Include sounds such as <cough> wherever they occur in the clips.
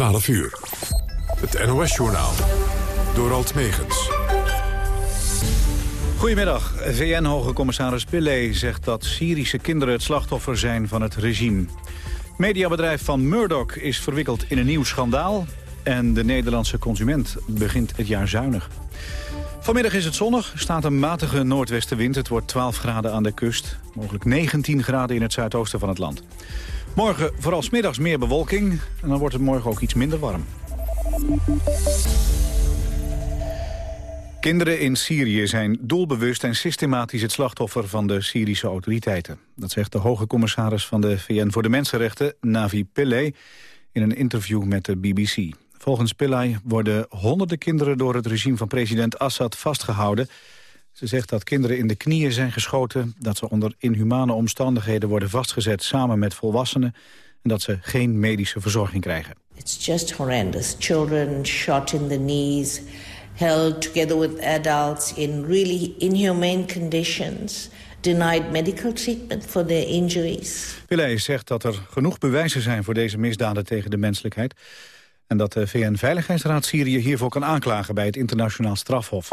12 uur. Het NOS-journaal. Door Alt Megens. Goedemiddag. VN-hoge commissaris Pillay zegt dat Syrische kinderen het slachtoffer zijn van het regime. Mediabedrijf van Murdoch is verwikkeld in een nieuw schandaal. En de Nederlandse consument begint het jaar zuinig. Vanmiddag is het zonnig, staat een matige noordwestenwind. Het wordt 12 graden aan de kust, mogelijk 19 graden in het zuidoosten van het land. Morgen vooral middags meer bewolking en dan wordt het morgen ook iets minder warm. Kinderen in Syrië zijn doelbewust en systematisch het slachtoffer van de Syrische autoriteiten. Dat zegt de hoge commissaris van de VN voor de Mensenrechten, Navi Pillay, in een interview met de BBC. Volgens Pillay worden honderden kinderen door het regime van president Assad vastgehouden. Ze zegt dat kinderen in de knieën zijn geschoten, dat ze onder inhumane omstandigheden worden vastgezet samen met volwassenen en dat ze geen medische verzorging krijgen. It's just horrendous. Children shot in the knees, held together with adults in really inhumane conditions denied medical treatment for their injuries. Pillay zegt dat er genoeg bewijzen zijn voor deze misdaden tegen de menselijkheid en dat de VN-veiligheidsraad Syrië hiervoor kan aanklagen bij het internationaal strafhof.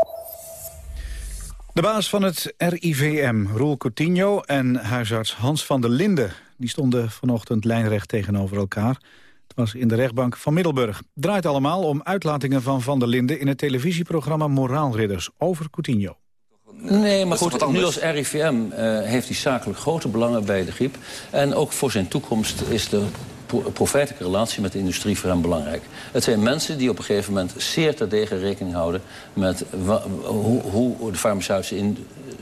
De baas van het RIVM, Roel Coutinho, en huisarts Hans van der Linden... die stonden vanochtend lijnrecht tegenover elkaar. Het was in de rechtbank van Middelburg. Het draait allemaal om uitlatingen van Van der Linden... in het televisieprogramma Moraalridders over Coutinho. Nee, maar goed, nu als RIVM uh, heeft hij zakelijk grote belangen bij de griep. En ook voor zijn toekomst is de profijtelijke relatie met de industrie voor hem belangrijk. Het zijn mensen die op een gegeven moment zeer terdege rekening houden... met hoe, hoe de farmaceutische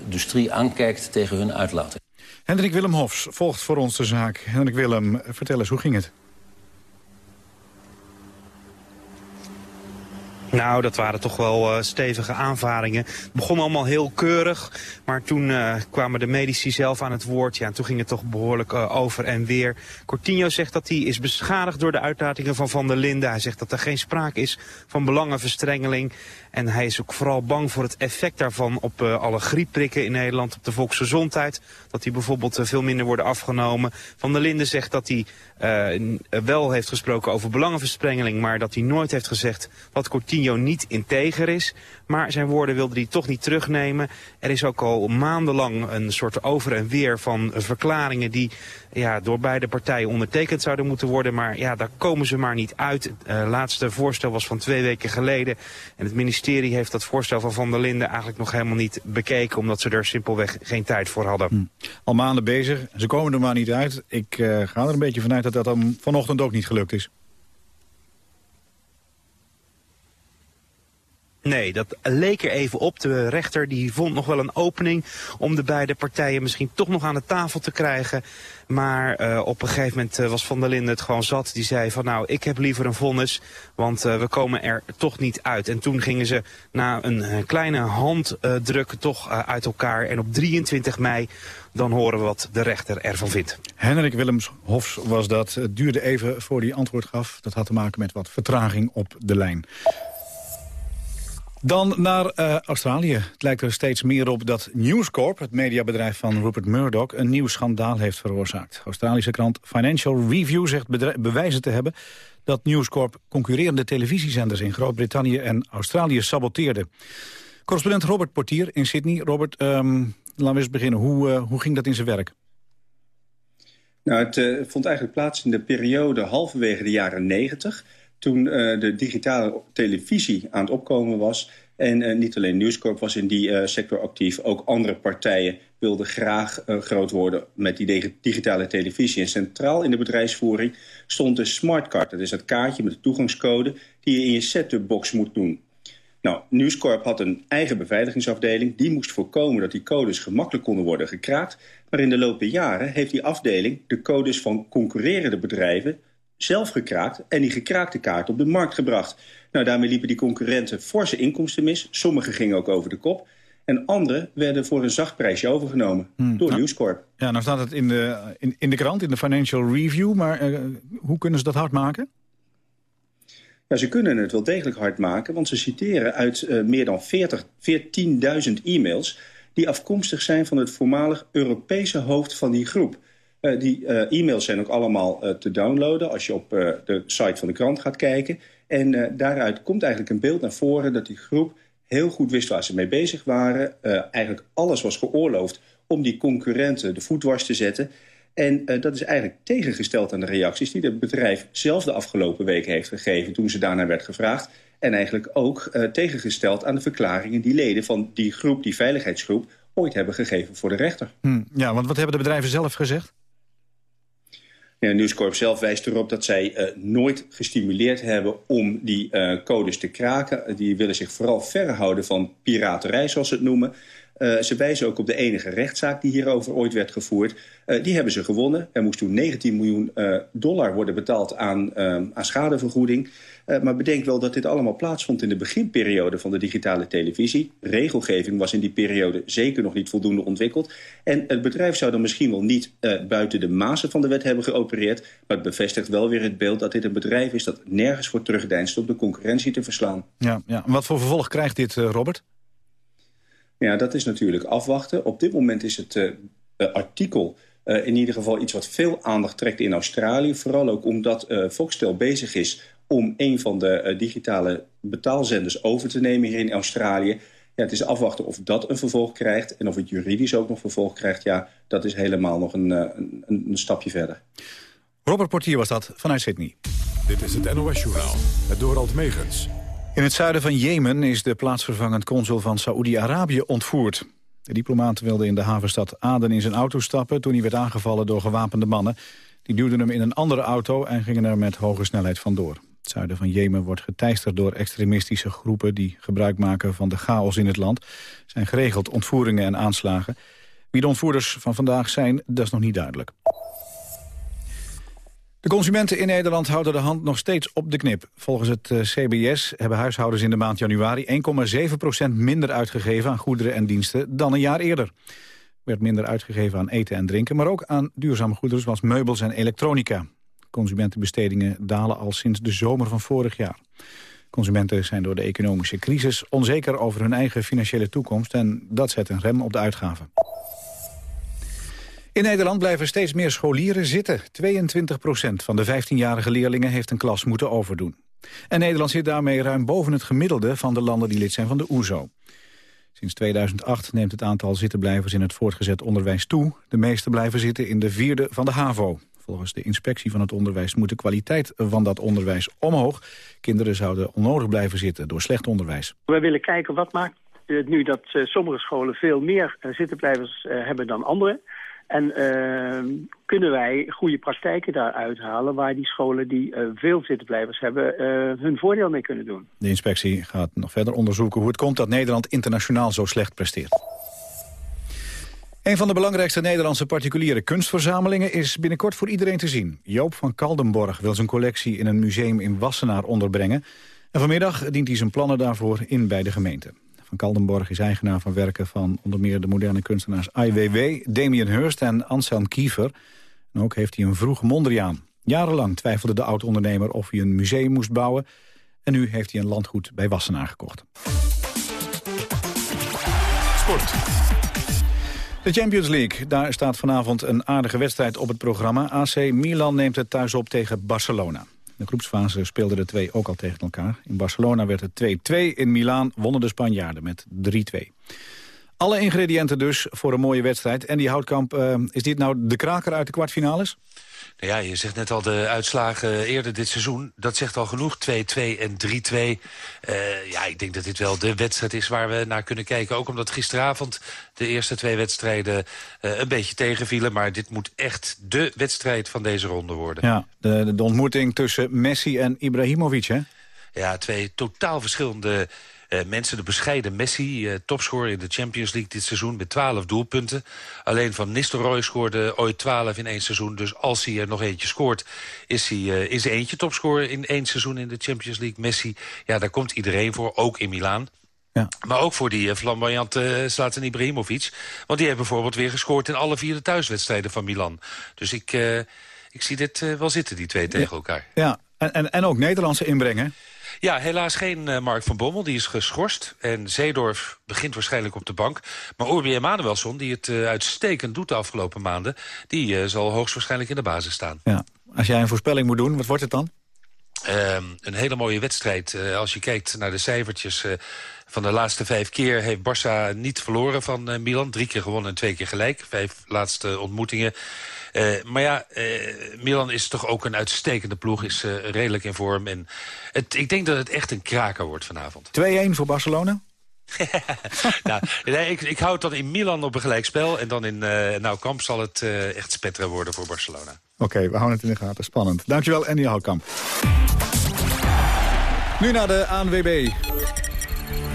industrie aankijkt tegen hun uitlating. Hendrik Willem Hofs volgt voor ons de zaak. Hendrik Willem, vertel eens, hoe ging het? Nou, dat waren toch wel uh, stevige aanvaringen. Het begon allemaal heel keurig, maar toen uh, kwamen de medici zelf aan het woord. Ja, en toen ging het toch behoorlijk uh, over en weer. Cortinho zegt dat hij is beschadigd door de uitlatingen van Van der Linden. Hij zegt dat er geen sprake is van belangenverstrengeling. En hij is ook vooral bang voor het effect daarvan op uh, alle griepprikken in Nederland, op de volksgezondheid. Dat die bijvoorbeeld uh, veel minder worden afgenomen. Van der Linden zegt dat hij uh, wel heeft gesproken over belangenversprengeling, maar dat hij nooit heeft gezegd dat Coutinho niet integer is. Maar zijn woorden wilde hij toch niet terugnemen. Er is ook al maandenlang een soort over en weer van verklaringen die ja, door beide partijen ondertekend zouden moeten worden. Maar ja, daar komen ze maar niet uit. Het laatste voorstel was van twee weken geleden. En het ministerie heeft dat voorstel van Van der Linden eigenlijk nog helemaal niet bekeken. Omdat ze er simpelweg geen tijd voor hadden. Hm. Al maanden bezig. Ze komen er maar niet uit. Ik uh, ga er een beetje vanuit dat dat vanochtend ook niet gelukt is. Nee, dat leek er even op. De rechter die vond nog wel een opening om de beide partijen misschien toch nog aan de tafel te krijgen. Maar uh, op een gegeven moment uh, was Van der Linden het gewoon zat. Die zei van nou, ik heb liever een vonnis, want uh, we komen er toch niet uit. En toen gingen ze na een kleine handdruk toch uit elkaar. En op 23 mei, dan horen we wat de rechter ervan vindt. Henrik Willems Hofs was dat. Het duurde even voor hij antwoord gaf. Dat had te maken met wat vertraging op de lijn. Dan naar uh, Australië. Het lijkt er steeds meer op dat News Corp, het mediabedrijf van Rupert Murdoch, een nieuw schandaal heeft veroorzaakt. Australische krant Financial Review zegt bewijzen te hebben dat News Corp concurrerende televisiezenders in Groot-Brittannië en Australië saboteerde. Correspondent Robert Portier in Sydney. Robert, um, laten we eens beginnen. Hoe, uh, hoe ging dat in zijn werk? Nou, het uh, vond eigenlijk plaats in de periode halverwege de jaren 90 toen uh, de digitale televisie aan het opkomen was. En uh, niet alleen News Corp was in die uh, sector actief. Ook andere partijen wilden graag groot worden met die digitale televisie. En centraal in de bedrijfsvoering stond de smartcard. Dat is het kaartje met de toegangscode die je in je set-up-box moet doen. Nou, News Corp had een eigen beveiligingsafdeling. Die moest voorkomen dat die codes gemakkelijk konden worden gekraakt. Maar in de loop der jaren heeft die afdeling de codes van concurrerende bedrijven zelf gekraakt en die gekraakte kaart op de markt gebracht. Nou, daarmee liepen die concurrenten forse inkomsten mis. Sommige gingen ook over de kop. En andere werden voor een zacht prijsje overgenomen hmm. door nou, News Corp. Ja, nou staat het in de, in, in de krant, in de Financial Review. Maar uh, hoe kunnen ze dat hard maken? Ja, ze kunnen het wel degelijk hard maken, want ze citeren uit uh, meer dan 14.000 e-mails... die afkomstig zijn van het voormalig Europese hoofd van die groep. Die e-mails zijn ook allemaal te downloaden als je op de site van de krant gaat kijken. En daaruit komt eigenlijk een beeld naar voren dat die groep heel goed wist waar ze mee bezig waren. eigenlijk alles was geoorloofd om die concurrenten de voet dwars te zetten. En dat is eigenlijk tegengesteld aan de reacties die het bedrijf zelf de afgelopen week heeft gegeven toen ze daarna werd gevraagd. En eigenlijk ook tegengesteld aan de verklaringen die leden van die groep, die veiligheidsgroep, ooit hebben gegeven voor de rechter. Hm, ja, want wat hebben de bedrijven zelf gezegd? Ja, zelf wijst erop dat zij uh, nooit gestimuleerd hebben om die uh, codes te kraken. Die willen zich vooral verhouden van piraterij, zoals ze het noemen. Uh, ze wijzen ook op de enige rechtszaak die hierover ooit werd gevoerd. Uh, die hebben ze gewonnen. Er moest toen 19 miljoen uh, dollar worden betaald aan, aan schadevergoeding. maar bedenk wel dat dit allemaal plaatsvond in de beginperiode van de digitale televisie. Regelgeving was in die periode zeker nog niet voldoende ontwikkeld. En het bedrijf zou dan misschien wel niet buiten de mazen van de wet hebben geopereerd. Maar het bevestigt wel weer het beeld dat dit een bedrijf is dat nergens voor terugdeinst om de concurrentie te verslaan. Ja, ja. Wat voor vervolg krijgt dit, Robert? Ja, dat is natuurlijk afwachten. Op dit moment is het uh, artikel uh, in ieder geval iets wat veel aandacht trekt in Australië. Vooral ook omdat uh, Foxtel bezig is om een van de digitale betaalzenders over te nemen hier in Australië. Ja, het is afwachten of dat een vervolg krijgt en of het juridisch ook nog vervolg krijgt. Ja, dat is helemaal nog een, een, een stapje verder. Robert Portier was dat vanuit Sydney. Dit is het NOS Journaal, het Dorald Megens. In het zuiden van Jemen is de plaatsvervangend consul van Saoedi-Arabië ontvoerd. De diplomaat wilde in de havenstad Aden in zijn auto stappen... toen hij werd aangevallen door gewapende mannen. Die duwden hem in een andere auto en gingen er met hoge snelheid vandoor. Het zuiden van Jemen wordt geteisterd door extremistische groepen... die gebruik maken van de chaos in het land. Zijn geregeld ontvoeringen en aanslagen. Wie de ontvoerders van vandaag zijn, dat is nog niet duidelijk. De consumenten in Nederland houden de hand nog steeds op de knip. Volgens het eh, CBS hebben huishoudens in de maand januari 1,7% minder uitgegeven aan goederen en diensten dan een jaar eerder. Er werd minder uitgegeven aan eten en drinken, maar ook aan duurzame goederen zoals meubels en elektronica. Consumentenbestedingen dalen al sinds de zomer van vorig jaar. Consumenten zijn door de economische crisis onzeker over hun eigen financiële toekomst en dat zet een rem op de uitgaven. In Nederland blijven steeds meer scholieren zitten. 22 procent van de 15-jarige leerlingen heeft een klas moeten overdoen. En Nederland zit daarmee ruim boven het gemiddelde van de landen die lid zijn van de OESO. Sinds 2008 neemt het aantal zittenblijvers in het voortgezet onderwijs toe. De meeste blijven zitten in de vierde van de HAVO. Volgens de inspectie van het onderwijs moet de kwaliteit van dat onderwijs omhoog. Kinderen zouden onnodig blijven zitten door slecht onderwijs. We willen kijken wat maakt het nu dat uh, sommige scholen veel meer uh, zittenblijvers uh, hebben dan andere. En uh, kunnen wij goede praktijken daaruit halen... waar die scholen die uh, veel zittenblijvers hebben uh, hun voordeel mee kunnen doen. De inspectie gaat nog verder onderzoeken hoe het komt... dat Nederland internationaal zo slecht presteert. Een van de belangrijkste Nederlandse particuliere kunstverzamelingen is binnenkort voor iedereen te zien. Joop van Kaldenborg wil zijn collectie in een museum in Wassenaar onderbrengen. En vanmiddag dient hij zijn plannen daarvoor in bij de gemeente. Van Kaldenborg is eigenaar van werken van onder meer de moderne kunstenaars Weiwei, Damien Hirst en Anselm Kiefer. En ook heeft hij een vroeg Mondriaan. Jarenlang twijfelde de oud-ondernemer of hij een museum moest bouwen. En nu heeft hij een landgoed bij Wassenaar gekocht. Sport. De Champions League, daar staat vanavond een aardige wedstrijd op het programma. AC Milan neemt het thuis op tegen Barcelona. De groepsfase speelden de twee ook al tegen elkaar. In Barcelona werd het 2-2. In Milaan wonnen de Spanjaarden met 3-2. Alle ingrediënten dus voor een mooie wedstrijd. En die Houtkamp, uh, is dit nou de kraker uit de kwartfinales? Nou ja, je zegt net al de uitslagen eerder dit seizoen. Dat zegt al genoeg, 2-2 en 3-2. Uh, ja, ik denk dat dit wel de wedstrijd is waar we naar kunnen kijken. Ook omdat gisteravond de eerste twee wedstrijden uh, een beetje tegenvielen. Maar dit moet echt de wedstrijd van deze ronde worden. Ja, de, de ontmoeting tussen Messi en Ibrahimovic, hè? Ja, twee totaal verschillende mensen. De bescheiden Messi, uh, topscorer in de Champions League dit seizoen... met 12 doelpunten. Alleen Van Nistelrooy scoorde ooit 12 in één seizoen. Dus als hij er nog eentje scoort, is hij uh, is eentje topscorer in één seizoen in de Champions League. Messi, ja, daar komt iedereen voor, ook in Milaan. Ja. Maar ook voor die flamboyante uh, Zlatan Ibrahimovic. Want die heeft bijvoorbeeld weer gescoord in alle vier de thuiswedstrijden van Milan. Dus ik, uh, ik zie dit uh, wel zitten, die twee tegen elkaar. Ja, En, en, en ook Nederlandse inbrengen. Ja, helaas geen uh, Mark van Bommel, die is geschorst. En Zeedorf begint waarschijnlijk op de bank. Maar Urbi Emanuelson, die het uh, uitstekend doet de afgelopen maanden... die uh, zal hoogstwaarschijnlijk in de basis staan. Ja. Als jij een voorspelling moet doen, wat wordt het dan? Uh, een hele mooie wedstrijd. Uh, als je kijkt naar de cijfertjes uh, van de laatste vijf keer... heeft Barça niet verloren van Milan. Drie keer gewonnen en twee keer gelijk. Vijf laatste ontmoetingen. maar ja, Milan is toch ook een uitstekende ploeg. Is redelijk in vorm. En het, ik denk dat het echt een kraker wordt vanavond. 2-1 voor Barcelona? <laughs> nou, nee, ik, ik hou het dan in Milan op een gelijkspel. En dan in uh, Nou Kamp zal het uh, echt spetteren worden voor Barcelona. Oké, okay, we houden het in de gaten. Spannend. Dankjewel, Andy Houtkamp. Nu naar de ANWB.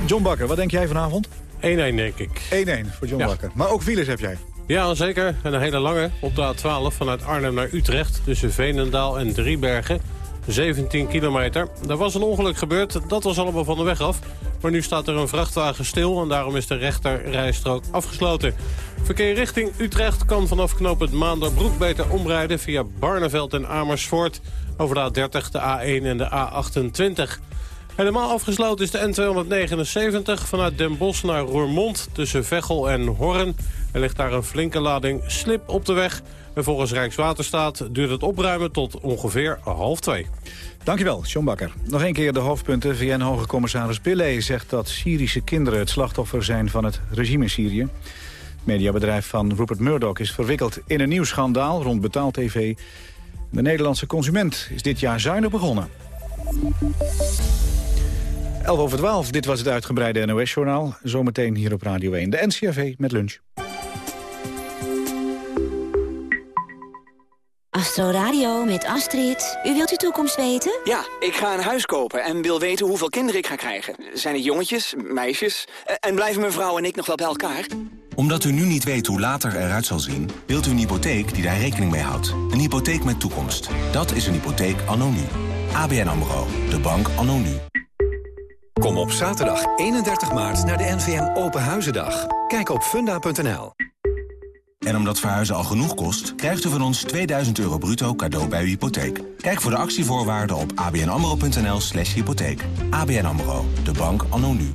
John Bakker, wat denk jij vanavond? 1-1 denk ik. 1-1 voor John ja. Bakker. Maar ook files heb jij? Ja, zeker. En een hele lange op de A12 vanuit Arnhem naar Utrecht... tussen Veenendaal en Driebergen. 17 kilometer. Er was een ongeluk gebeurd, dat was allemaal van de weg af. Maar nu staat er een vrachtwagen stil en daarom is de rechterrijstrook afgesloten. Verkeer richting Utrecht kan vanaf knooppunt Maanderbroek beter omrijden... via Barneveld en Amersfoort over de A30, de A1 en de A28. Helemaal afgesloten is de N279 vanuit Den Bosch naar Roermond... tussen Veghel en Horren. Er ligt daar een flinke lading slip op de weg... En volgens Rijkswaterstaat duurt het opruimen tot ongeveer half twee. Dankjewel, John Bakker. Nog een keer de hoofdpunten. VN-hoge commissaris Pillay zegt dat Syrische kinderen het slachtoffer zijn van het regime in Syrië. Het mediabedrijf van Rupert Murdoch is verwikkeld in een nieuw schandaal rond betaal-tv. De Nederlandse consument is dit jaar zuinig begonnen. 11 over 12, dit was het uitgebreide NOS-journaal. Zometeen hier op Radio 1, de NCRV met lunch. Astro Radio met Astrid. U wilt uw toekomst weten? Ja, ik ga een huis kopen en wil weten hoeveel kinderen ik ga krijgen. Zijn het jongetjes, meisjes? En blijven mijn vrouw en ik nog wel bij elkaar? Omdat u nu niet weet hoe later eruit zal zien... wilt u een hypotheek die daar rekening mee houdt. Een hypotheek met toekomst. Dat is een hypotheek anno nu. ABN AMRO. De bank anno nu. Kom op zaterdag 31 maart naar de NVM Open Huizendag. Kijk op funda.nl. En omdat verhuizen al genoeg kost, krijgt u van ons 2000 euro bruto cadeau bij uw hypotheek. Kijk voor de actievoorwaarden op abnamro.nl slash hypotheek. ABN AMRO, de bank anno nu.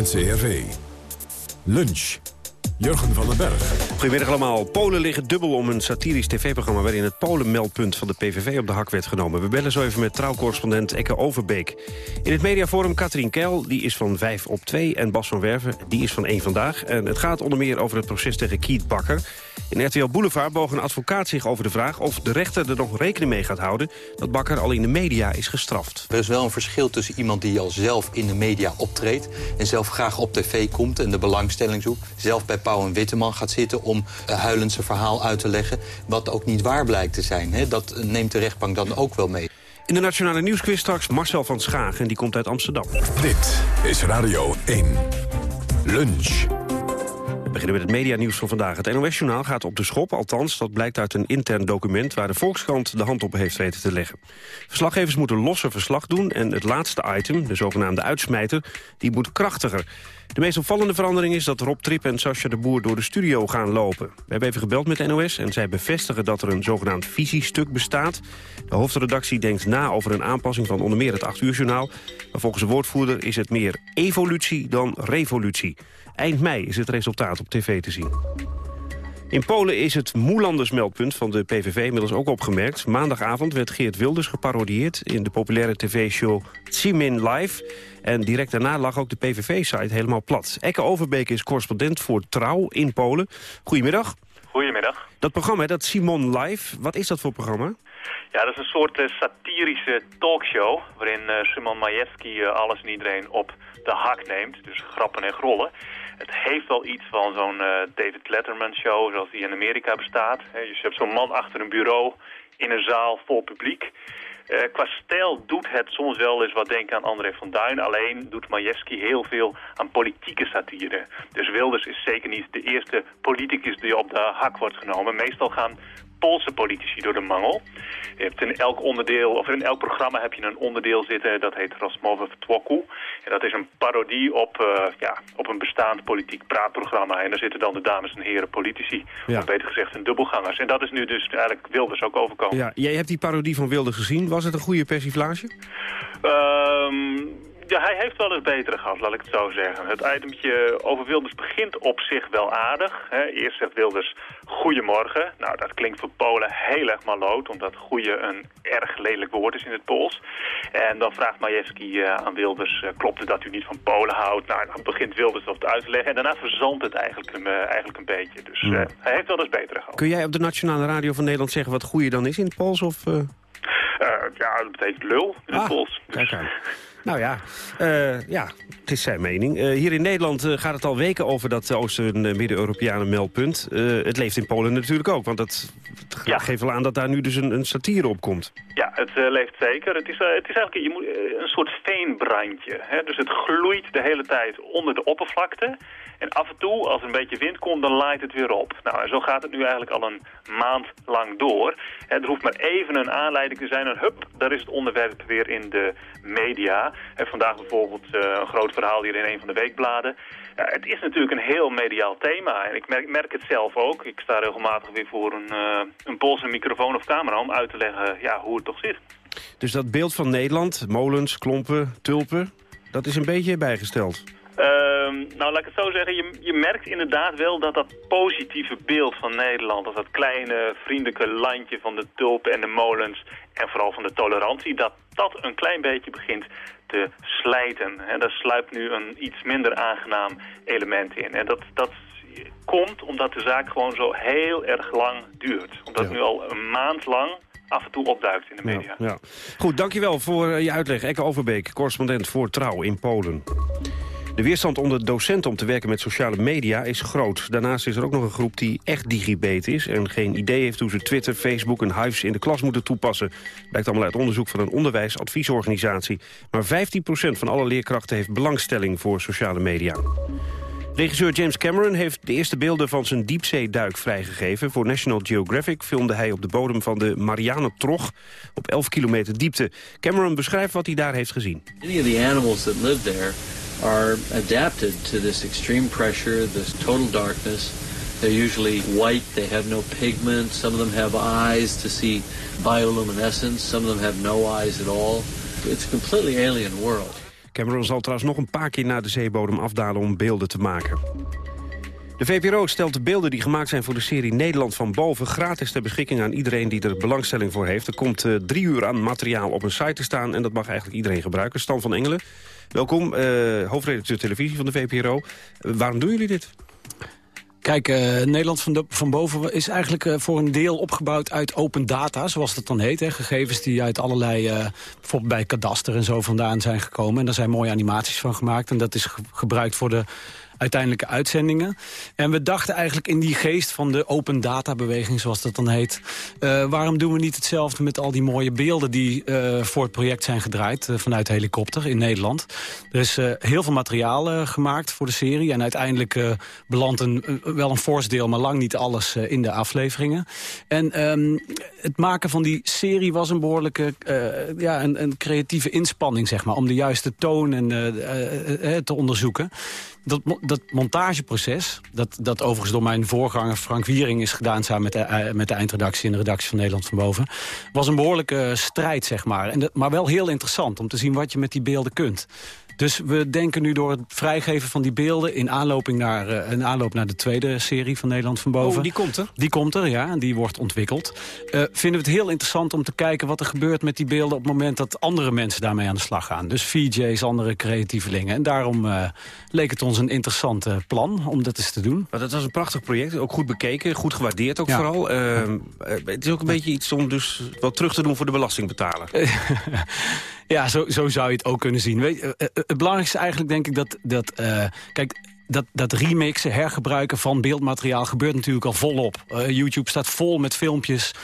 NCRV. Lunch. Jurgen van den Berg. Goedemiddag allemaal. Polen liggen dubbel om een satirisch tv-programma... waarin het Polen-meldpunt van de PVV op de hak werd genomen. We bellen zo even met trouwcorrespondent Ekke Overbeek. In het mediaforum Katrien Keil, die is van 5 op 2... en Bas van Werven, die is van 1 Vandaag. En het gaat onder meer over het proces tegen Kiet Bakker. In RTL Boulevard boog een advocaat zich over de vraag... of de rechter er nog rekening mee gaat houden... dat Bakker al in de media is gestraft. Er is wel een verschil tussen iemand die al zelf in de media optreedt... en zelf graag op tv komt en de belangstelling zoekt... zelf bij Pauw en Witteman gaat zitten om uh, huilend zijn verhaal uit te leggen... wat ook niet waar blijkt te zijn. Hè? Dat neemt de rechtbank dan ook wel mee. In de Nationale Nieuwsquiz straks Marcel van Schagen, die komt uit Amsterdam. Dit is Radio 1. Lunch. We beginnen met het medianieuws van vandaag. Het NOS-journaal gaat op de schop, althans, dat blijkt uit een intern document... waar de Volkskrant de hand op heeft weten te leggen. Verslaggevers moeten losse verslag doen en het laatste item, de zogenaamde uitsmijter... die moet krachtiger. De meest opvallende verandering is dat Rob Trip en Sascha de Boer door de studio gaan lopen. We hebben even gebeld met NOS en zij bevestigen dat er een zogenaamd visiestuk bestaat. De hoofdredactie denkt na over een aanpassing van onder meer het 8 uur journaal. Maar volgens de woordvoerder is het meer evolutie dan revolutie. Eind mei is het resultaat op tv te zien. In Polen is het Moelandersmeldpunt van de PVV inmiddels ook opgemerkt. Maandagavond werd Geert Wilders geparodieerd in de populaire tv-show Tsimin Live. En direct daarna lag ook de PVV-site helemaal plat. Ekke Overbeek is correspondent voor Trouw in Polen. Goedemiddag. Goedemiddag. Dat programma, dat Simon Live, wat is dat voor programma? Ja, dat is een soort uh, satirische talkshow... waarin uh, Simon Majewski uh, alles en iedereen op de hak neemt. Dus grappen en grollen. Het heeft wel iets van zo'n David Letterman show zoals die in Amerika bestaat. je hebt zo'n man achter een bureau in een zaal vol publiek. Uh, qua stijl doet het soms wel eens wat denken aan André van Duin. Alleen doet Majewski heel veel aan politieke satire. Dus Wilders is zeker niet de eerste politicus die op de hak wordt genomen. Meestal gaan Poolse politici door de mangel. Je hebt in elk onderdeel, of in elk programma heb je een onderdeel zitten, dat heet Rasmowe Twoku. En dat is een parodie op, uh, ja, op een bestaand politiek praatprogramma. En daar zitten dan de dames en heren politici, ja. of beter gezegd een dubbelgangers. En dat is nu dus eigenlijk Wilders ook overkomen. Ja, jij hebt die parodie van Wilders gezien. Was het een goede persiflage? Um, ja, hij heeft wel eens betere gehad, laat ik het zo zeggen. Het itemtje over Wilders begint op zich wel aardig. Hè. Eerst zegt Wilders goedemorgen. Nou, dat klinkt voor Polen heel erg maloot, omdat goeie een erg lelijk woord is in het Pools. En dan vraagt Majewski uh, aan Wilders, uh, klopt het dat u niet van Polen houdt? Nou, dan begint Wilders dat uit te leggen en daarna verzandt het eigenlijk, uh, eigenlijk een beetje. Dus Hmm. hij heeft wel eens betere gehad. Kun jij op de Nationale Radio van Nederland zeggen wat goeie dan is in het Pools? Of, ja, dat betekent lul in het Ah, Pools. Dus- Kijk aan. Nou ja, eh, ja, het is zijn mening. Eh, hier in Nederland eh, gaat het al weken over dat Oosten-Midden-Europeanen meldpunt. Eh, het leeft in Polen natuurlijk ook, want dat het geeft wel aan dat daar nu dus een, een satire op komt. Ja, het leeft zeker. Het is, het is eigenlijk je moet, een soort veenbrandje. Hè? Dus het gloeit de hele tijd onder de oppervlakte. En af en toe, als er een beetje wind komt, dan laait het weer op. Nou, en zo gaat het nu eigenlijk al een maand lang door. Hè, er hoeft maar even een aanleiding te zijn en hup, daar is het onderwerp weer in de media. En vandaag bijvoorbeeld eh, een groot verhaal hier in een van de weekbladen. Ja, het is natuurlijk een heel mediaal thema. En ik merk, merk het zelf ook. Ik sta regelmatig weer voor een, eh, een Poolse microfoon of camera om uit te leggen ja, hoe het toch zit. Dus dat beeld van Nederland, molens, klompen, tulpen, dat is een beetje bijgesteld. Ehm, nou, laat ik het zo zeggen. Je, je merkt inderdaad wel dat dat positieve beeld van Nederland... als dat kleine, vriendelijke landje van de tulpen en de molens... en vooral van de tolerantie... dat dat een klein beetje begint te slijten. En daar sluipt nu een iets minder aangenaam element in. En dat, dat komt omdat de zaak gewoon zo heel erg lang duurt. Omdat het nu al een maand lang af en toe opduikt in de media. Ja. Goed, dankjewel voor eh, je uitleg. Ekke Overbeek, correspondent voor Trouw in Polen. De weerstand onder docenten om te werken met sociale media is groot. Daarnaast is er ook nog een groep die echt digibet is... en geen idee heeft hoe ze Twitter, Facebook en Hives in de klas moeten toepassen. Blijkt allemaal uit onderzoek van een onderwijsadviesorganisatie. Maar 15% van alle leerkrachten heeft belangstelling voor sociale media. Regisseur James Cameron heeft de eerste beelden van zijn diepzeeduik vrijgegeven. Voor National Geographic filmde hij op de bodem van de Marianentrog op 11 kilometer diepte. Cameron beschrijft wat hij daar heeft gezien. Animals that live there are adapted to this extreme pressure, this total darkness. They're usually white, they have no pigment, some of them have eyes to see bioluminescence, some of them have no eyes at all. It's a completely alien world. Cameron zal trouwens nog een paar keer naar de zeebodem afdalen om beelden te maken. De VPRO stelt de beelden die gemaakt zijn voor de serie Nederland van Boven... gratis ter beschikking aan iedereen die er belangstelling voor heeft. Er komt uh, drie uur aan materiaal op een site te staan... en dat mag eigenlijk iedereen gebruiken. Stan van Engelen, welkom, uh, hoofdredacteur televisie van de VPRO. Uh, waarom doen jullie dit? Kijk, uh, Nederland van, de, van boven is eigenlijk voor een deel opgebouwd uit open data, zoals dat dan heet. Hè. Gegevens die uit allerlei, bijvoorbeeld bij kadaster en zo vandaan zijn gekomen. En daar zijn mooie animaties van gemaakt. En dat is ge gebruikt voor de uiteindelijke uitzendingen. En we dachten eigenlijk in die geest van de open data beweging, zoals dat dan heet. Uh, waarom doen we niet hetzelfde met al die mooie beelden die uh, voor het project zijn gedraaid uh, vanuit helikopter in Nederland. Er is heel veel materiaal gemaakt voor de serie. En uiteindelijk belandt een, wel een fors deel, maar lang niet alles in de afleveringen. En um, het maken van die serie was een behoorlijke ja, een, een, creatieve inspanning, zeg maar. Om de juiste toon en, te onderzoeken dat, dat montageproces, dat, dat overigens door mijn voorganger Frank Wiering is gedaan... samen met de, met de eindredactie en de redactie van Nederland van Boven... was een behoorlijke strijd, zeg maar. En maar wel heel interessant om te zien wat je met die beelden kunt. Dus we denken nu door het vrijgeven van die beelden... in aanloop naar, uh, in aanloop naar de tweede serie van Nederland van Boven... Oh, die komt er? Die komt er, ja, en die wordt ontwikkeld. Uh, vinden we het heel interessant om te kijken wat er gebeurt met die beelden... op het moment dat andere mensen daarmee aan de slag gaan. Dus VJ's, andere creatievelingen. En daarom uh, leek het ons een interessant plan om dat eens te doen. Maar dat was een prachtig project, ook goed bekeken, goed gewaardeerd ook ja. vooral. het is ook een beetje iets om dus wat terug te doen voor de belastingbetaler. <laughs> Ja, zo, zo zou je het ook kunnen zien. Weet, uh, het belangrijkste eigenlijk denk ik dat... dat uh, kijk, dat, dat remixen, hergebruiken van beeldmateriaal... gebeurt natuurlijk al volop. YouTube staat vol met filmpjes...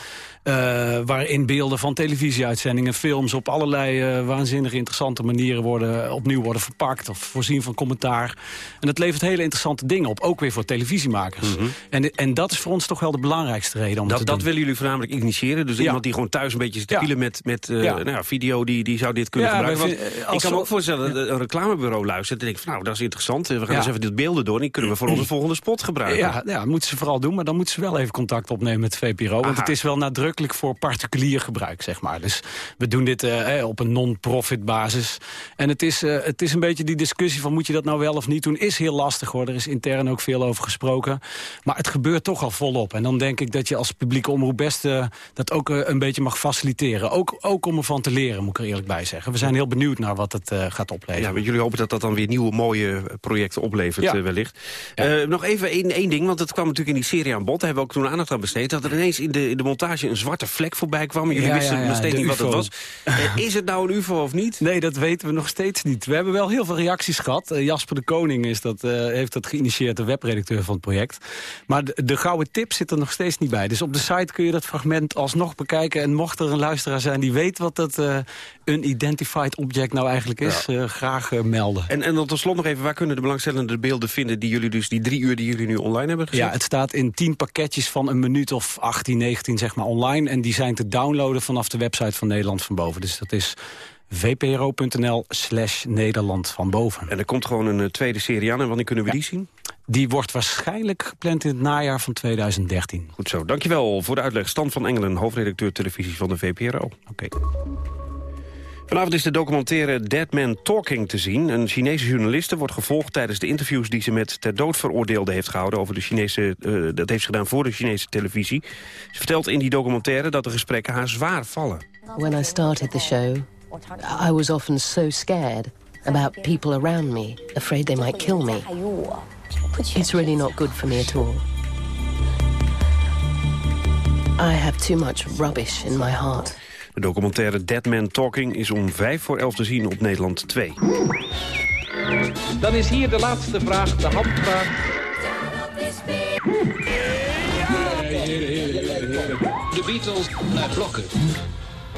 Uh, waarin beelden van televisieuitzendingen, films... op allerlei uh, waanzinnig interessante manieren worden, opnieuw worden verpakt... of voorzien van commentaar. En dat levert hele interessante dingen op, ook weer voor televisiemakers. Mm -hmm. en, en dat is voor ons toch wel de belangrijkste reden om dat, te Dat doen. willen jullie voornamelijk initiëren? Dus Ja. iemand die gewoon thuis een beetje zit te pielen met, met uh, Ja. nou ja, video... Die, die zou dit kunnen Ja, gebruiken. Want ik kan me ook voorstellen dat een reclamebureau luistert... en denkt van, nou, dat is interessant. We gaan eens even dit beelden door... en die kunnen we voor <clears throat> onze volgende spot gebruiken. Ja, ja, dat moeten ze vooral doen. Maar dan moeten ze wel even contact opnemen met VPRO. Want Aha. het is wel nadrukkelijk voor particulier gebruik, zeg maar. Dus we doen dit eh, eh, op een non-profit basis. En het is, eh, het is een beetje die discussie van moet je dat nou wel of niet doen... is heel lastig hoor. Er is intern ook veel over gesproken. Maar het gebeurt toch al volop. En dan denk ik dat je als publieke omroep best eh, dat ook een beetje mag faciliteren. Ook, ook om ervan te leren, moet ik er eerlijk bij zeggen. We zijn heel benieuwd naar wat het gaat opleveren. Ja, jullie hopen dat dat dan weer nieuwe mooie projecten oplevert Ja. wellicht. Nog even één, één ding, want het kwam natuurlijk in die serie aan bod. Daar hebben we ook toen aandacht aan besteed. Dat er ineens in de, in de montage een zwarte vlek voorbij kwam. Jullie Ja, wisten ja, nog steeds de niet wat het was. Eh, is het nou een ufo of niet? Nee, dat weten we nog steeds niet. We hebben wel heel veel reacties gehad. Eh, Jasper de Koning is dat, eh, heeft dat geïnitieerd, de webredacteur van het project. Maar de, de gouden tip zit er nog steeds niet bij. Dus op de site kun je dat fragment alsnog bekijken. En mocht er een luisteraar zijn die weet wat dat eh unidentified object nou eigenlijk is... graag melden. En, en dan tot slot nog even, waar kunnen de belangstellende beelden vinden... die jullie dus die drie uur die jullie nu online hebben gezet? Ja, het staat in tien pakketjes van een minuut of 18, 19 zeg maar online. En die zijn te downloaden vanaf de website van Nederland van Boven. Dus dat is vpro.nl slash Nederland van Boven. En er komt gewoon een eh, tweede serie aan. En wanneer kunnen we die zien? Die wordt waarschijnlijk gepland in het najaar van 2013. Goed zo. Dankjewel voor de uitleg. Stan van Engelen, hoofdredacteur televisie van de VPRO. Oké. Vanavond is de documentaire Dead Man Talking te zien. Een Chinese journaliste wordt gevolgd tijdens de interviews... die ze met ter dood veroordeelde heeft gehouden. Over de Chinese, eh, dat heeft ze gedaan voor de Chinese televisie. Ze vertelt in die documentaire dat de gesprekken haar zwaar vallen. When I started the show, I was often so scared about people around me, afraid they might kill me. It's really not good for me at all. I have too much rubbish in my heart. De documentaire Dead Man Talking is om vijf voor elf te zien op Nederland 2. Dan is hier de laatste vraag, de handvraag. De Beatles naar blokken.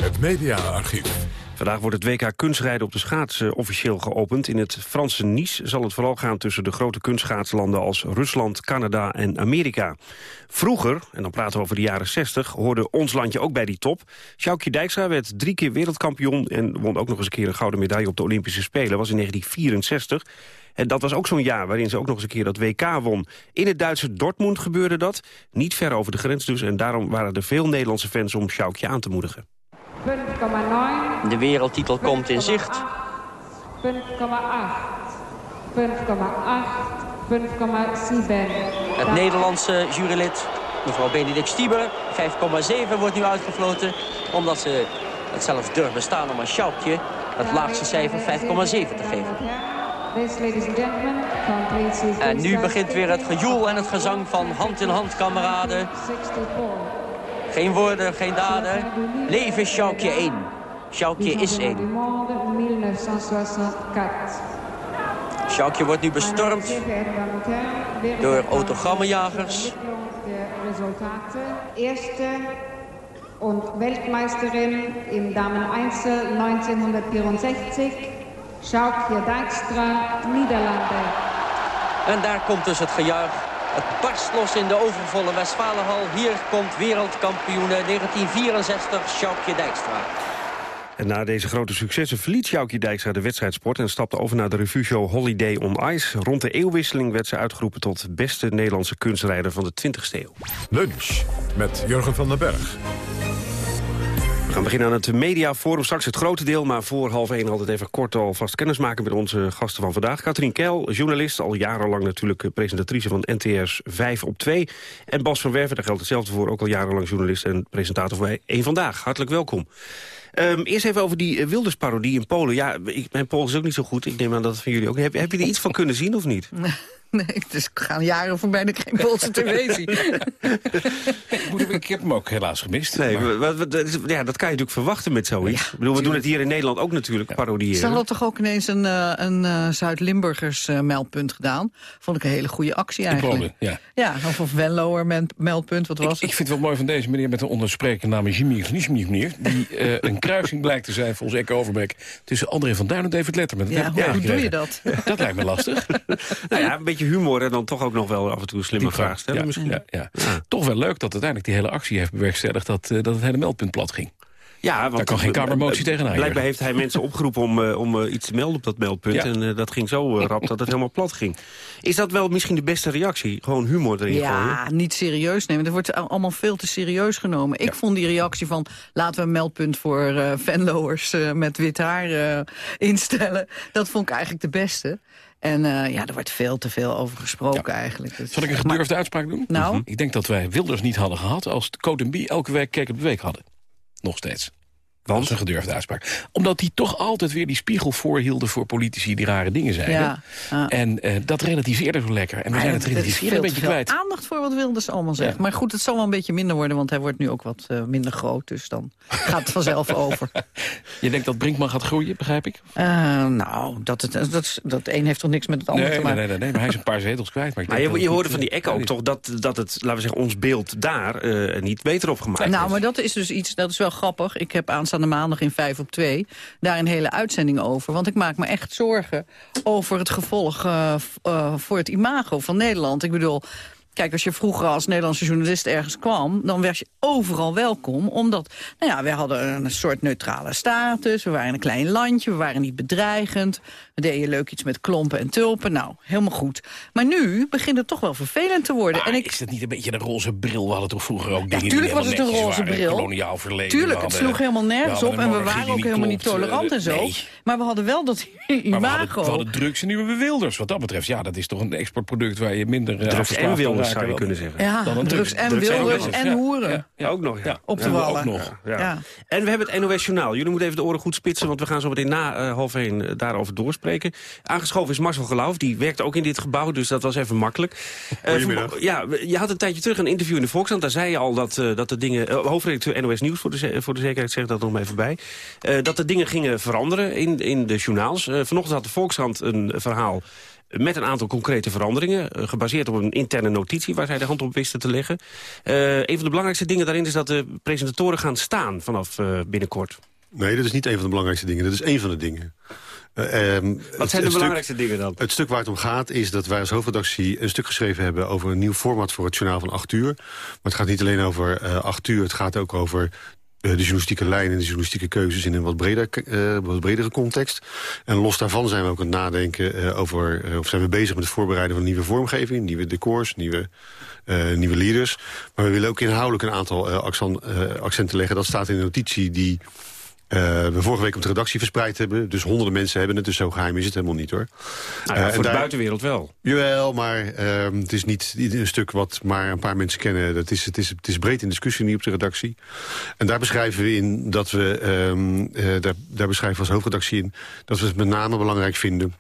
Het mediaarchief. Vandaag wordt het WK kunstrijden op de schaats eh, officieel geopend. In het Franse Nice zal het vooral gaan tussen de grote kunstschaatslanden als Rusland, Canada en Amerika. Vroeger, en dan praten we over de jaren 60, hoorde ons landje ook bij die top. Sjoukje Dijkstra werd drie keer wereldkampioen en won ook nog eens een keer een gouden medaille op de Olympische Spelen. was in 1964. En dat was ook zo'n jaar waarin ze ook nog eens een keer dat WK won. In het Duitse Dortmund gebeurde dat. Niet ver over de grens dus. En daarom waren er veel Nederlandse fans om Sjoukje aan te moedigen. 5,9. De wereldtitel komt in zicht. 5,8. 5,8. 5,7. Het Nederlandse jurylid, mevrouw Benedict Stieber, 5,7 wordt nu uitgefloten. Omdat ze het zelfs durven staan om een sjoukje het laagste cijfer 5,7 te geven. En nu begint weer het gejoel en het gezang van hand in hand, kameraden. 64. Geen woorden, geen daden. Leven Sjoukje 1. Sjoukje is 1. du monde 1964. Sjoukje wordt nu bestormd Damen door autogrammenjagers. Ermittlung der Resultate. Erste und Weltmeisterin im Dameneinzel 1964, Sjoukje Dijkstra, Niederlande. En daar komt dus het gejuich. Het barst los in de overvolle Westfalenhal. Hier komt wereldkampioene 1964, Sjoukje Dijkstra. En na deze grote successen verliet Sjoukje Dijkstra de wedstrijdsport... en stapte over naar de revue-show Holiday on Ice. Rond de eeuwwisseling werd ze uitgeroepen tot beste Nederlandse kunstrijder van de 20e eeuw. Lunch met Jurgen van den Berg. We beginnen aan het mediaforum. Straks het grote deel, maar voor half één altijd even kort alvast kennismaken met onze gasten van vandaag. Katrien Keil, journalist, al jarenlang natuurlijk eh, presentatrice van NTR's 5 op 2. En Bas van Werven, daar geldt hetzelfde voor, ook al jarenlang journalist en presentator voor Eén Vandaag. Hartelijk welkom. Ehm, eerst even over die uh, Wilders-parodie in Polen. Ja, ik, mijn Polen is ook niet zo goed. Ik neem aan dat van jullie ook. Heb je er iets van kunnen zien of niet? <laughs> <laughs> Nee, dus gaan jaren voorbij dat ik geen Poolse <laughs> tv <laughs> zie. ik heb hem ook helaas gemist. Nee, maar... ja, dat kan je natuurlijk verwachten met zoiets. Ja, ik bedoel, we doen het hier in Nederland ook natuurlijk, ja. parodiëren. Ze hadden toch ook ineens een, uh, een uh, Zuid-Limburgers uh, meldpunt gedaan. Vond ik een hele goede actie eigenlijk. Polen, ja. Ja, of een Venloer meldpunt, wat was ik, het? Ik vind het wel mooi van deze meneer met een onderspreker naam Jimmy meneer. Die een kruising blijkt te zijn, volgens Ecke Overbeek, tussen André van Duin en David Letterman. Ja, hoe, hoe doe je dat? Dat lijkt me lastig. nou ja, een beetje humor en dan toch ook nog wel af en toe een slimme vraag stellen ja, misschien. Ja, ja. Toch wel leuk dat uiteindelijk die hele actie heeft bewerkstelligd... dat, uh, dat het hele meldpunt plat ging. Ja, want Daar kan geen kamermotie tegenaan. Blijkbaar heeft hij mensen opgeroepen om, uh, om uh, iets te melden op dat meldpunt. Ja. En uh, dat ging zo rap dat het helemaal plat ging. Is dat wel misschien de beste reactie? Gewoon humor erin ja, gooien? Ja, niet serieus nemen. Dat wordt allemaal veel te serieus genomen. Ik ja. vond die reactie van laten we een meldpunt voor uh, Venloers met wit haar instellen. Dat vond ik eigenlijk de beste. En uh, ja, er wordt veel te veel over gesproken ja. eigenlijk. Dus, Zal ik een gedurfde uitspraak doen? Nou? Ik denk dat wij Wilders niet hadden gehad... als Code B elke week Kijk op de Week hadden. Nog steeds. Dat is een gedurfde uitspraak. Omdat die toch altijd weer die spiegel voorhielden voor politici die rare dingen zeiden. Ja, ja. En uh, dat relativeerde zo lekker. En we zijn het relativeerde een beetje kwijt. aandacht voor wat Wilders allemaal zegt. Ja. Maar goed, het zal wel een beetje minder worden, want hij wordt nu ook wat uh, minder groot. Dus dan gaat het vanzelf <laughs> over. Je denkt dat Brinkman gaat groeien, begrijp ik? Uh, nou, dat, het, dat, dat een heeft toch niks met het ander nee, te maken. Nee, nee, nee, maar hij is een paar zetels kwijt. Maar, maar je, je hoorde van die Echo ook toch dat, dat het, laten we zeggen, ons beeld daar uh, niet beter op gemaakt Nou, is. maar dat is dus iets, dat is wel grappig. Ik heb aanstaande maandag in 5 op 2 daar een hele uitzending over. Want ik maak me echt zorgen over het gevolg uh, uh, voor het imago van Nederland. Ik bedoel... Kijk, als je vroeger als Nederlandse journalist ergens kwam... dan werd je overal welkom, omdat... nou ja, wij hadden een soort neutrale status. We waren een klein landje, we waren niet bedreigend. We deden leuk iets met klompen en tulpen. Nou, helemaal goed. Maar nu begint het toch wel vervelend te worden. Maar en ik... is het niet een beetje een roze bril? We hadden toch vroeger ook dingen ja, tuurlijk die was het een roze bril. koloniaal verleden. Tuurlijk, het sloeg helemaal nergens op. En we waren ook helemaal niet tolerant en zo. Nee. Maar we hadden wel dat imago. <laughs> Maar we hadden, we hadden drugs en nieuwe wilders. Wat dat betreft, ja, dat is toch een exportproduct waar je minder... Uh, drugs en wilders zou je kunnen zeggen. Ja, drugs, drugs en drugs wilders en, en hoeren. Ja, ja, ook nog, ja. Op de wallen. Ook nog. Ja. En we hebben het NOS Journaal. Jullie moeten even de oren goed spitsen, want we gaan zo meteen na uh, half één uh, daarover doorspreken. Aangeschoven is Marcel Geloof, die werkt ook in dit gebouw, dus dat was even makkelijk. Goedemiddag. ja, je had een tijdje terug een interview in de Volkskrant. Daar zei je al dat, dat de dingen... hoofdredacteur NOS Nieuws, voor de, voor de zekerheid zeg dat nog maar even bij. dat de dingen gingen veranderen in, in de journaals. vanochtend had de Volkskrant een verhaal met een aantal concrete veranderingen. Uh, gebaseerd op een interne notitie waar zij de hand op wisten te leggen. Uh, een van de belangrijkste dingen daarin is dat de presentatoren gaan staan vanaf uh, binnenkort. Nee, dat is niet een van de belangrijkste dingen. Dat is één van de dingen. Uh, um, Wat zijn de belangrijkste stuk, dingen dan? Het stuk waar het om gaat is dat wij als hoofdredactie een stuk geschreven hebben... over een nieuw format voor het journaal van 8 uur. Maar het gaat niet alleen over uh, 8 uur, het gaat ook over de journalistieke lijn en de journalistieke keuzes in een wat, breder, uh, wat bredere context. En los daarvan zijn we ook aan het nadenken uh, over, of zijn we bezig met het voorbereiden van nieuwe vormgeving, nieuwe decors, nieuwe, nieuwe leaders. Maar we willen ook inhoudelijk een aantal accent, accenten leggen. Dat staat in de notitie die uh, we vorige week op de redactie verspreid hebben. Dus honderden mensen hebben het, dus zo geheim is het helemaal niet hoor. Nou ja, uh, voor de daar, buitenwereld wel. Jawel, maar uh, het is niet een stuk wat maar een paar mensen kennen. Dat is, het, is, het is breed in discussie nu op de redactie. En daar beschrijven we in dat we, um, daar, daar beschrijven we als hoofdredactie in... dat we het met name belangrijk vinden...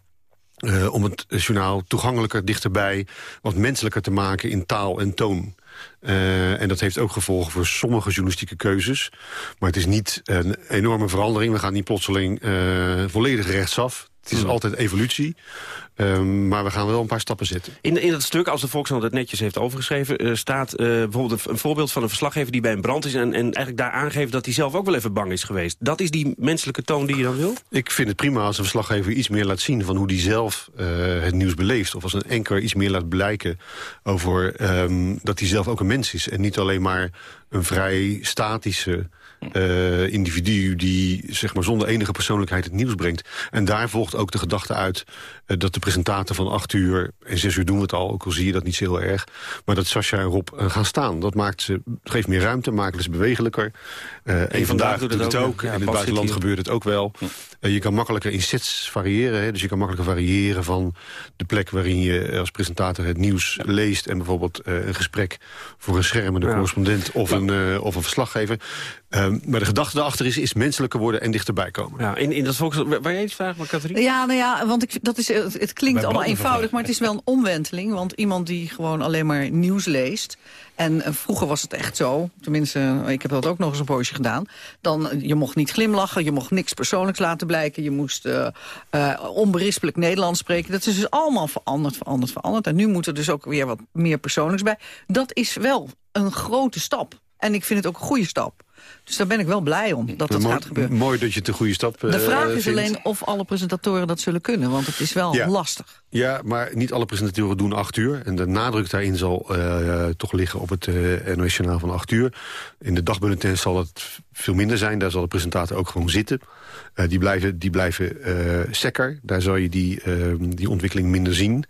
Uh, om het journaal toegankelijker, dichterbij, wat menselijker te maken in taal en toon. Uh, en dat heeft ook gevolgen voor sommige journalistieke keuzes. Maar het is niet een enorme verandering. We gaan niet plotseling uh, volledig rechtsaf. Het is mm. altijd evolutie. Um, maar we gaan wel een paar stappen zetten. In, in dat stuk, als de Volkskrant het netjes heeft overgeschreven... Uh, staat uh, bijvoorbeeld een, voorbeeld van een verslaggever die bij een brand is... En, en eigenlijk daar aangeeft dat hij zelf ook wel even bang is geweest. Dat is die menselijke toon die je dan wil? Ik vind het prima als een verslaggever iets meer laat zien... van hoe die zelf uh, het nieuws beleeft. Of als een enker iets meer laat blijken over um, dat hij zelf ook een mens is. En niet alleen maar een vrij statische... Uh, individu die zeg maar, zonder enige persoonlijkheid het nieuws brengt. En daar volgt ook de gedachte uit uh, dat de presentator van acht uur... en zes uur doen we het al, ook al zie je dat niet zo heel erg... maar dat Sascha en Rob uh, gaan staan. Dat maakt ze, geeft meer ruimte, maakt ze bewegelijker. en, en vandaag doet het, het ook. Ja, in het buitenland gebeurt het ook wel. Ja. je kan makkelijker in sets variëren. Hè, dus je kan makkelijker variëren van de plek waarin je als presentator het nieuws leest... en bijvoorbeeld een gesprek voor een schermende ja. correspondent of, een, of een verslaggever Ehm, maar de gedachte erachter is, is menselijker worden en dichterbij komen. Ja, in, in dat volks... Waar jij iets vragen, maar Katrien? Ja, nou ja, want ik, dat is, het, het klinkt allemaal eenvoudig, maar het is wel een omwenteling. Want iemand die gewoon alleen maar nieuws leest... En eh, vroeger was het echt zo, tenminste, eh, ik heb dat ook nog eens een poosje gedaan... dan, eh, je mocht niet glimlachen, je mocht niks persoonlijks laten blijken... je moest onberispelijk Nederlands spreken. Dat is dus allemaal veranderd, veranderd, veranderd. En nu moet er dus ook weer wat meer persoonlijks bij. Dat is wel een grote stap. En ik vind het ook een goede stap. Dus daar ben ik wel blij om, dat dat mooi, gaat gebeuren. Mooi dat je het een goede stap De vraag uh, is vindt. alleen of alle presentatoren dat zullen kunnen. Want het is wel Ja. lastig. Ja, maar niet alle presentatoren doen acht uur. En de nadruk daarin zal uh, toch liggen op het uh, NOS Journaal van acht uur. In de dagbulletin zal het veel minder zijn. Daar zal de presentator ook gewoon zitten. Uh, die blijven, die blijven sekker. Daar zal je die, die ontwikkeling minder zien.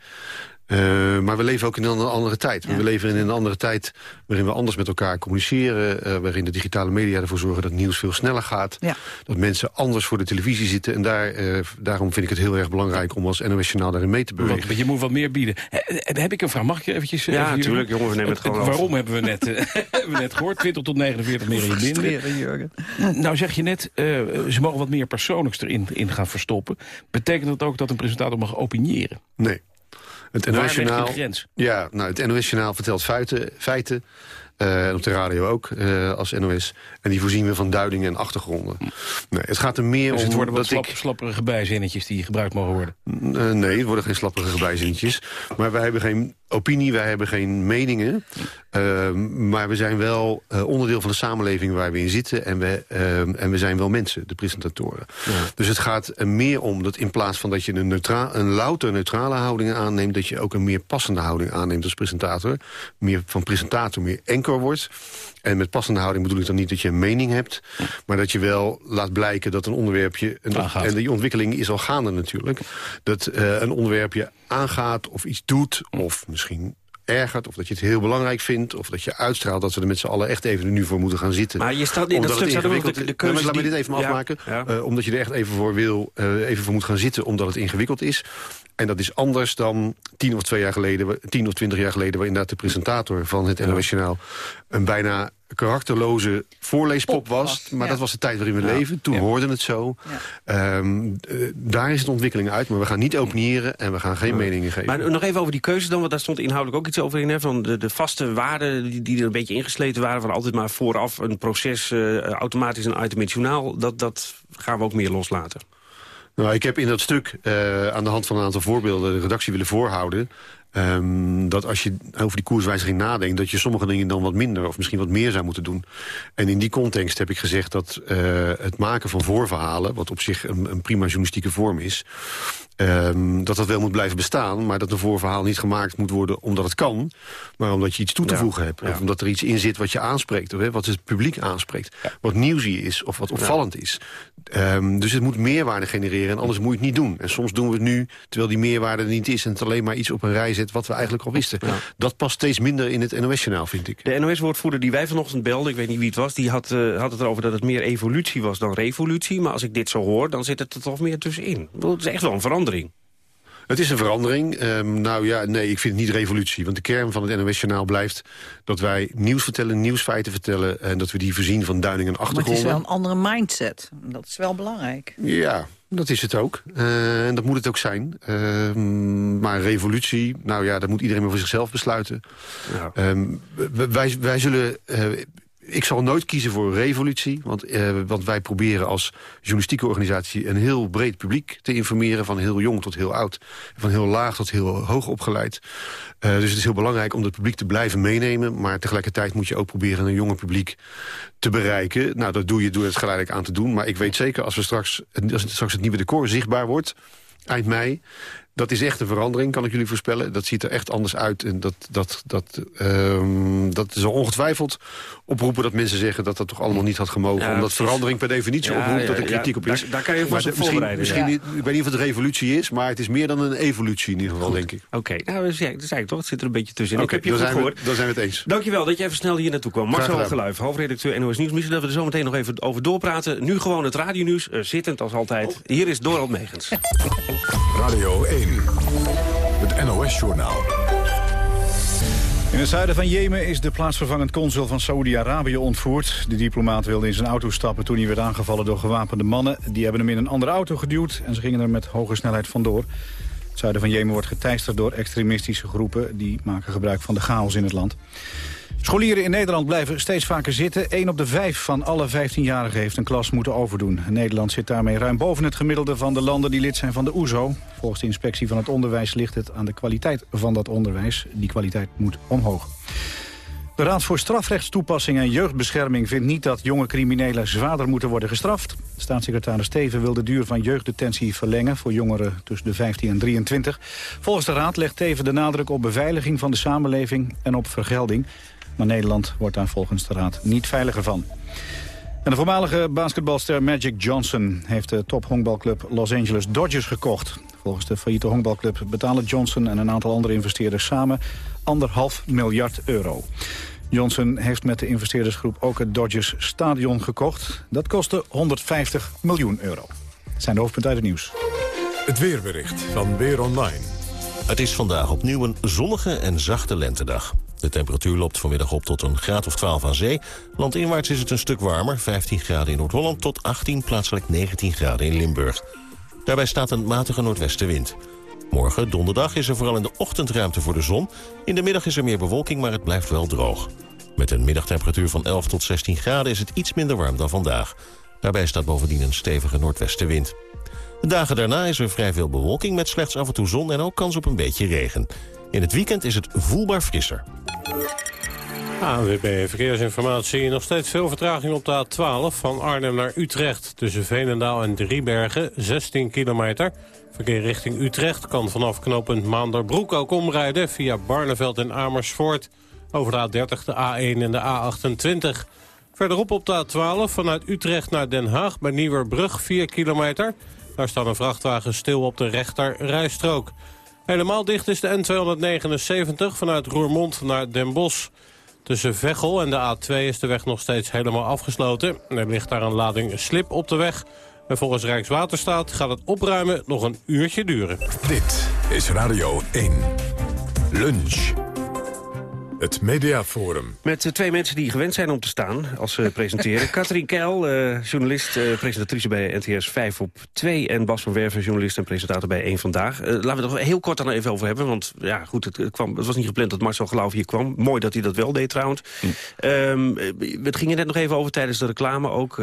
Uh, maar we leven ook in een andere tijd. Ja. We leven in een andere tijd waarin we anders met elkaar communiceren. Uh, waarin de digitale media ervoor zorgen dat nieuws veel sneller gaat. Ja. Dat mensen anders voor de televisie zitten. En daar, uh, daarom vind ik het heel erg belangrijk om als NOS Journaal daarin mee te bewegen. Want je moet wat meer bieden. He, heb ik een vraag? Mag ik je eventjes... Ja, natuurlijk. Jongen, we nemen het gewoon Waarom hebben we net, <laughs> hebben we net gehoord? 20 tot 49 meer in. Jurgen. Nou zeg je net, ze mogen wat meer persoonlijks erin in gaan verstoppen. Betekent dat ook dat een presentator mag opiniëren? Nee. Het NOS Journaal, grens? Ja, nou, het NOS Journaal vertelt feiten, feiten en op de radio ook, uh, als NOS. En die voorzien we van duidingen en achtergronden. Nee, het gaat er meer Dus om het worden wat slap, slapperige bijzinnetjes die gebruikt mogen worden? ik... Uh, nee, het worden geen slapperige bijzinnetjes. Maar wij hebben geen opinie, wij hebben geen meningen. maar we zijn wel uh, onderdeel van de samenleving waar we in zitten. En we, uh, en we zijn wel mensen, de presentatoren. Ja. Dus het gaat er meer om dat in plaats van dat je een, neutra een louter neutrale houding aanneemt... dat je ook een meer passende houding aanneemt als presentator. Meer van presentator, meer wordt. En met passende houding bedoel ik dan niet dat je een mening hebt... maar dat je wel laat blijken dat een onderwerpje... En, dat, en die ontwikkeling is al gaande natuurlijk... dat uh, een onderwerpje aangaat of iets doet... of misschien ergert, of dat je het heel belangrijk vindt... of dat je uitstraalt dat we er met z'n allen echt even nu voor moeten gaan zitten. Maar je staat in dat stuk staat ook de, de keuze nou, Laat me dit even ja, afmaken. Ja. Uh, omdat je er echt even voor wil, uh, even voor moet gaan zitten... omdat het ingewikkeld is. En dat is anders dan tien of twee jaar geleden, tien of twintig jaar geleden... waar inderdaad de presentator van het NOS Journaal... een bijna karakterloze voorleespop was. Maar ja. dat was de tijd waarin we Ja. leven. Toen Ja. hoorde het zo. Ehm, eh, daar is de ontwikkeling uit. Maar we gaan niet opiniëren en we gaan geen meningen geven. Maar nog even over die keuze dan, want daar stond inhoudelijk ook iets over in. Hè, van de, de vaste waarden die, die er een beetje ingesleten waren... van altijd maar vooraf een proces, uh, automatisch een item in het journaal... Dat, dat gaan we ook meer loslaten. Nou, ik heb in dat stuk uh, aan de hand van een aantal voorbeelden... de redactie willen voorhouden... Um, dat als je over die koerswijziging nadenkt... dat je sommige dingen dan wat minder of misschien wat meer zou moeten doen. En in die context heb ik gezegd dat uh, het maken van voorverhalen... wat op zich een, een prima journalistieke vorm is... Um, dat dat wel moet blijven bestaan... maar dat een voorverhaal niet gemaakt moet worden omdat het kan... maar omdat je iets toe te Ja, voegen hebt. ja. Of omdat er iets in zit wat je aanspreekt. Of, hè, wat het publiek aanspreekt. Wat nieuwsy is of wat opvallend is. Um, dus het moet meerwaarde genereren en anders moet je het niet doen. En soms doen we het nu terwijl die meerwaarde er niet is... en het alleen maar iets op een rij zet wat we eigenlijk al wisten. Dat past steeds minder in het NOS-journaal, vind ik. De NOS-woordvoerder die wij vanochtend belden, ik weet niet wie het was... die had, uh, had het erover dat het meer evolutie was dan revolutie. Maar als ik dit zo hoor, dan zit het er toch meer tussenin. Het is echt wel een verandering. Het is een verandering. Um, nou ja, nee, ik vind het niet revolutie. Want de kern van het NOS-journaal blijft dat wij nieuws vertellen, nieuwsfeiten vertellen... en dat we die voorzien van duiding en Maar het achtergronden. is wel een andere mindset. Dat is wel belangrijk. Ja, dat is het ook. Uh, en dat moet het ook zijn. Uh, maar revolutie, nou ja, dat moet iedereen maar voor zichzelf besluiten. Ja. Um, wij, wij zullen... Uh, ik zal nooit kiezen voor een revolutie. Want, uh, want wij proberen als journalistieke organisatie... een heel breed publiek te informeren. Van heel jong tot heel oud. Van heel laag tot heel hoog opgeleid. Uh, dus het is heel belangrijk om het publiek te blijven meenemen. Maar tegelijkertijd moet je ook proberen een jonge publiek te bereiken. Nou, dat doe je door het geleidelijk aan te doen. Maar ik weet zeker, als, we straks, als het straks het nieuwe decor zichtbaar wordt... eind mei, dat is echt een verandering, kan ik jullie voorspellen. Dat ziet er echt anders uit. En dat, dat, dat, um, dat zal ongetwijfeld oproepen dat mensen zeggen... dat dat toch allemaal niet had gemogen. Ja, Omdat precies. verandering per definitie Ja, oproept ja, dat er ja, kritiek op is. daar- daar kan je vast op misschien, voorbereiden, misschien niet, Ik weet niet of het een revolutie is, maar het is meer dan een evolutie in ieder geval, denk ik. Oké, nou, dat zei, ik toch. Het zit er een beetje tussenin. Ik heb je dan, goed zijn we, gehoord. dan zijn we het eens. Dankjewel dat je even snel hier naartoe kwam. Marcel. Geluif, hoofdredacteur NOS Nieuws. Misschien dat we er zo meteen nog even over doorpraten. Nu gewoon het radionieuws, uh, zittend als altijd. Hier is Dorald Megens. Radio 1. Het NOS-journaal. In het zuiden van Jemen is de plaatsvervangend consul van Saoedi-Arabië ontvoerd. De diplomaat wilde in zijn auto stappen toen hij werd aangevallen door gewapende mannen. Die hebben hem in een andere auto geduwd en ze gingen er met hoge snelheid vandoor. Het zuiden van Jemen wordt geteisterd door extremistische groepen. Die maken gebruik van de chaos in het land. Scholieren in Nederland blijven steeds vaker zitten. Eén op de vijf van alle 15-jarigen heeft een klas moeten overdoen. Nederland zit daarmee ruim boven het gemiddelde van de landen die lid zijn van de OESO. Volgens de inspectie van het onderwijs ligt het aan de kwaliteit van dat onderwijs. Die kwaliteit moet omhoog. De Raad voor Strafrechtstoepassing en Jeugdbescherming vindt niet dat jonge criminelen zwaarder moeten worden gestraft. Staatssecretaris Steven wil de duur van jeugddetentie verlengen voor jongeren tussen de 15 en 23. Volgens de Raad legt Teven de nadruk op beveiliging van de samenleving en op vergelding. Maar Nederland wordt daar volgens de Raad niet veiliger van. En de voormalige basketbalster Magic Johnson heeft de tophonkbalclub Los Angeles Dodgers gekocht. Volgens de failliete honkbalclub betalen Johnson en een aantal andere investeerders samen anderhalf miljard euro. Johnson heeft met de investeerdersgroep ook het Dodgers Stadion gekocht. Dat kostte 150 miljoen euro. Dat zijn de hoofdpunten uit het nieuws. Het weerbericht van Weer Online. Het is vandaag opnieuw een zonnige en zachte lentedag. De temperatuur loopt vanmiddag op tot een graad of 12 aan zee. Landinwaarts is het een stuk warmer, 15 graden in Noord-Holland... tot 18, plaatselijk 19 graden in Limburg. Daarbij staat een matige noordwestenwind. Morgen, donderdag, is er vooral in de ochtend ruimte voor de zon. In de middag is er meer bewolking, maar het blijft wel droog. Met een middagtemperatuur van 11 tot 16 graden is het iets minder warm dan vandaag. Daarbij staat bovendien een stevige noordwestenwind. De dagen daarna is er vrij veel bewolking met slechts af en toe zon en ook kans op een beetje regen. In het weekend is het voelbaar frisser. ANWB Verkeersinformatie. Nog steeds veel vertraging op de A12 van Arnhem naar Utrecht. Tussen Veenendaal en Driebergen, 16 kilometer. Verkeer richting Utrecht kan vanaf knooppunt Maanderbroek ook omrijden... via Barneveld en Amersfoort over de A30, de A1 en de A28. Verderop op de A12 vanuit Utrecht naar Den Haag bij Nieuwerbrug, 4 kilometer. Daar staat een vrachtwagen stil op de rechter rijstrook. Helemaal dicht is de N279 vanuit Roermond naar Den Bosch. Tussen Veghel en de A2 is de weg nog steeds helemaal afgesloten. Er ligt daar een lading slip op de weg. En volgens Rijkswaterstaat gaat het opruimen nog een uurtje duren. Dit is Radio 1. Lunch. Het Mediaforum. Met uh, twee mensen die gewend zijn om te staan als ze presenteren. <laughs> Katrien Keil, uh, journalist, uh, presentatrice bij NTS 5 op 2... en Bas van Werven, journalist en presentator bij 1 Vandaag. laten we het nog heel kort dan even over hebben. Want ja, goed, het, het, kwam, het was niet gepland dat Marcel Geloof hier kwam. Mooi dat hij dat wel deed trouwens. Mm. Um, het ging er net nog even over tijdens de reclame ook.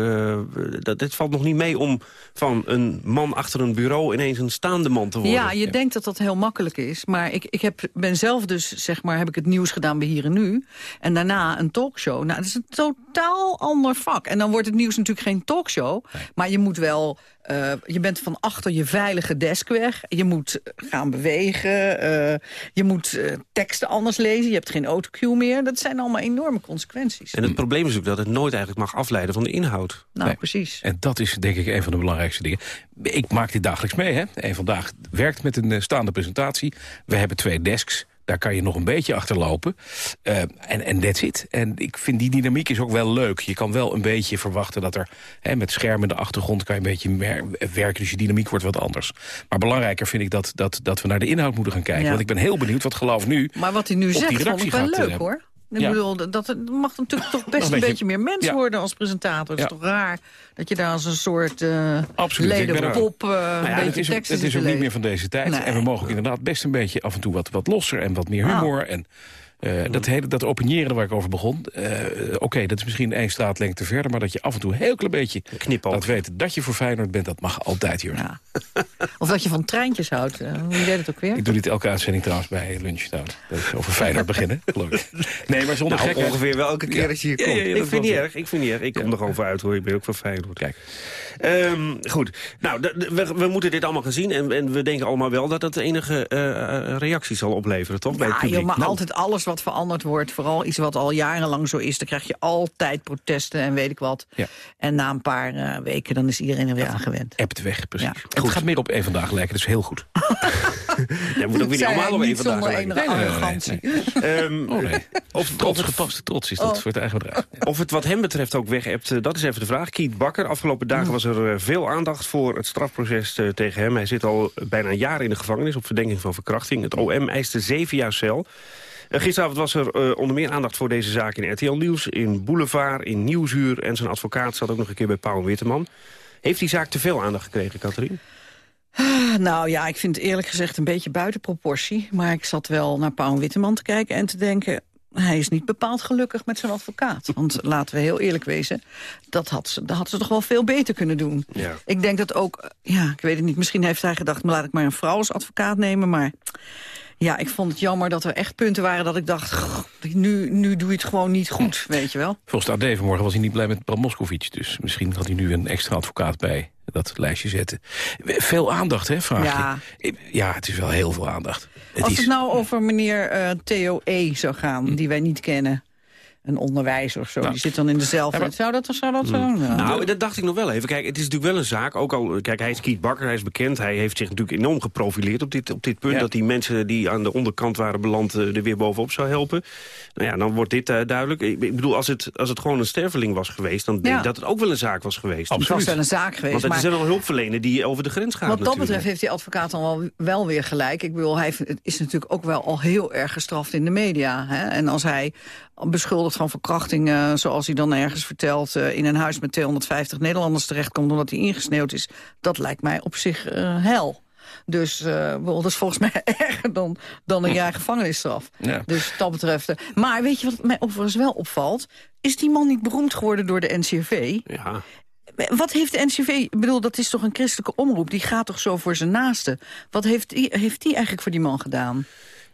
dat, dit valt nog niet mee om van een man achter een bureau... ineens een staande man te worden. Ja, je ja. denkt dat dat heel makkelijk is. Maar ik, ik heb, ben zelf dus, zeg maar, heb ik het nieuws gedaan hier en nu. En daarna een talkshow. Nou, dat is een totaal ander vak. En dan wordt het nieuws natuurlijk geen talkshow. Nee. Maar je moet wel... Uh, je bent van achter je veilige desk weg. Je moet gaan bewegen. Uh, je moet uh, teksten anders lezen. Je hebt geen autocue meer. Dat zijn allemaal enorme consequenties. En het probleem is ook dat het nooit eigenlijk mag afleiden van de inhoud. Nou, nee. precies. En dat is denk ik een van de belangrijkste dingen. Ik maak dit dagelijks mee. Hè? En vandaag werkt met een staande presentatie. We hebben twee desks. Daar kan je nog een beetje achterlopen. Uh, en en that's it. En ik vind die dynamiek is ook wel leuk. Je kan wel een beetje verwachten dat er... Hè, met schermen in de achtergrond kan je een beetje meer werken. Dus je dynamiek wordt wat anders. Maar belangrijker vind ik dat, dat, dat we naar de inhoud moeten gaan kijken. Ja. Want ik ben heel benieuwd wat geloof nu... Maar wat hij nu zegt, vond ik wel leuk, uh, hoor. Ik ja. bedoel, dat, dat mag natuurlijk toch best een beetje, beetje, meer mens ja. worden als presentator. Het is toch raar dat je daar als een soort uh, ledenpop uh, nou ja, Het is, ook, het is ook niet meer van deze tijd. Nee. En we mogen inderdaad best een beetje af en toe wat, wat losser en wat meer humor. Oh. En uh, dat, hele, dat opiniëren waar ik over begon. Uh, Oké, okay, dat is misschien één straatlengte verder... maar dat je af en toe een heel klein beetje Knip dat weet dat je voor Feyenoord bent... dat mag altijd, Jurgen. Ja. Of dat je van treintjes houdt. Uh, hoe deed het ook weer? Ik doe dit elke uitzending trouwens bij lunch. Nou, dat is over Feyenoord beginnen, geloof ik. Nee, maar zonder nou, gekheid. ongeveer wel elke keer ja. als je hier komt. Ja, ja, ik, vind niet erg, ik vind niet erg. Ik kom er gewoon voor uit, hoor. Ik ben ook van Feyenoord. Kijk. Um, goed. Nou, we, we, moeten dit allemaal gaan zien. En, en, we denken allemaal wel dat dat enige uh, reacties zal opleveren, toch? bij het publiek. Joh, maar nou. altijd alles wat veranderd wordt, vooral iets wat al jarenlang zo is... dan krijg je altijd protesten en weet ik wat. Ja. En na een paar uh, weken dan is iedereen er weer aan gewend. Ebt weg, precies. Ja. Het gaat meer op één vandaag lijken, is heel goed. <laughs> Jij moet ook weer niet allemaal op één vandaag lijken. Nee, nee, nee, nee. Um, oh, nee. Of, trots, gepaste trots is dat oh. voor het eigen bedrijf. Of het wat hem betreft ook weg hebt, dat is even de vraag. Kiet Bakker, afgelopen dagen was er veel aandacht voor het strafproces tegen hem. Hij zit al bijna een jaar in de gevangenis op verdenking van verkrachting. Het OM eiste zeven jaar cel. Eh, gisteravond was er eh, onder meer aandacht voor deze zaak in RTL Nieuws... in Boulevard, in Nieuwsuur en zijn advocaat zat ook nog een keer bij Pauw en Witteman. Heeft die zaak te veel aandacht gekregen, Catherine? Ah, Nou ja, ik vind het eerlijk gezegd een beetje buiten proportie. Maar ik zat wel naar Paul Witteman te kijken en te denken... hij is niet bepaald gelukkig met zijn advocaat. Want <laughs> laten we heel eerlijk wezen, dat had ze, dat had ze toch wel veel beter kunnen doen. Ja. Ik denk dat ook, ja, ik weet het niet, misschien heeft hij gedacht... maar laat ik maar een vrouw als advocaat nemen, maar... Ja, ik vond het jammer dat er echt punten waren dat ik dacht... "Goh, nu, nu doe je het gewoon niet goed, weet je wel. Volgens de AD vanmorgen was hij niet blij met Bram Moskowitz. Dus misschien had hij nu een extra advocaat bij dat lijstje zetten. Veel aandacht, hè, vraag Ja. je. Ja, het is wel heel veel aandacht. Het Als is, het nou over meneer eh, Theo E. zou gaan, die wij niet kennen... een onderwijzer of zo, die zit dan in dezelfde... Ja, maar- Zou dat, zou dat zo? Ja. Nou, dat dacht ik nog wel even. Kijk, het is natuurlijk wel een zaak. Ook al, kijk, hij is Kiet Bakker, hij is bekend. Hij heeft zich natuurlijk enorm geprofileerd op dit, op dit punt. Ja. Dat die mensen die aan de onderkant waren beland eh, er weer bovenop zou helpen. Nou ja, dan wordt dit eh, duidelijk. Ik, ik bedoel, als het, als het gewoon een sterveling was geweest... dan denk ik dat het ook wel een zaak was geweest. Het was wel een zaak geweest, Want er maar- zijn wel hulpverleners die over de grens gaan Wat dat natuurlijk. betreft heeft die advocaat dan wel, wel weer gelijk. Ik bedoel, hij heeft- is natuurlijk ook wel al heel erg gestraft in de media. Hè? En als hij beschuldigd van verkrachting, eh, zoals hij dan ergens vertelt... eh, in een huis met 250 Nederlanders terechtkomt omdat hij ingesneeuwd is... dat lijkt mij op zich eh, hel. Dus wel, dat is volgens mij <laughs> erger dan, dan een jaar gevangenisstraf. Ja. Dus dat betreft... maar weet je wat mij overigens wel opvalt? Is die man niet beroemd geworden door de NCRV? Ja. Wat heeft de NCV, ik bedoel, dat is toch een christelijke omroep... die gaat toch zo voor zijn naasten. Wat heeft die, heeft die eigenlijk voor die man gedaan?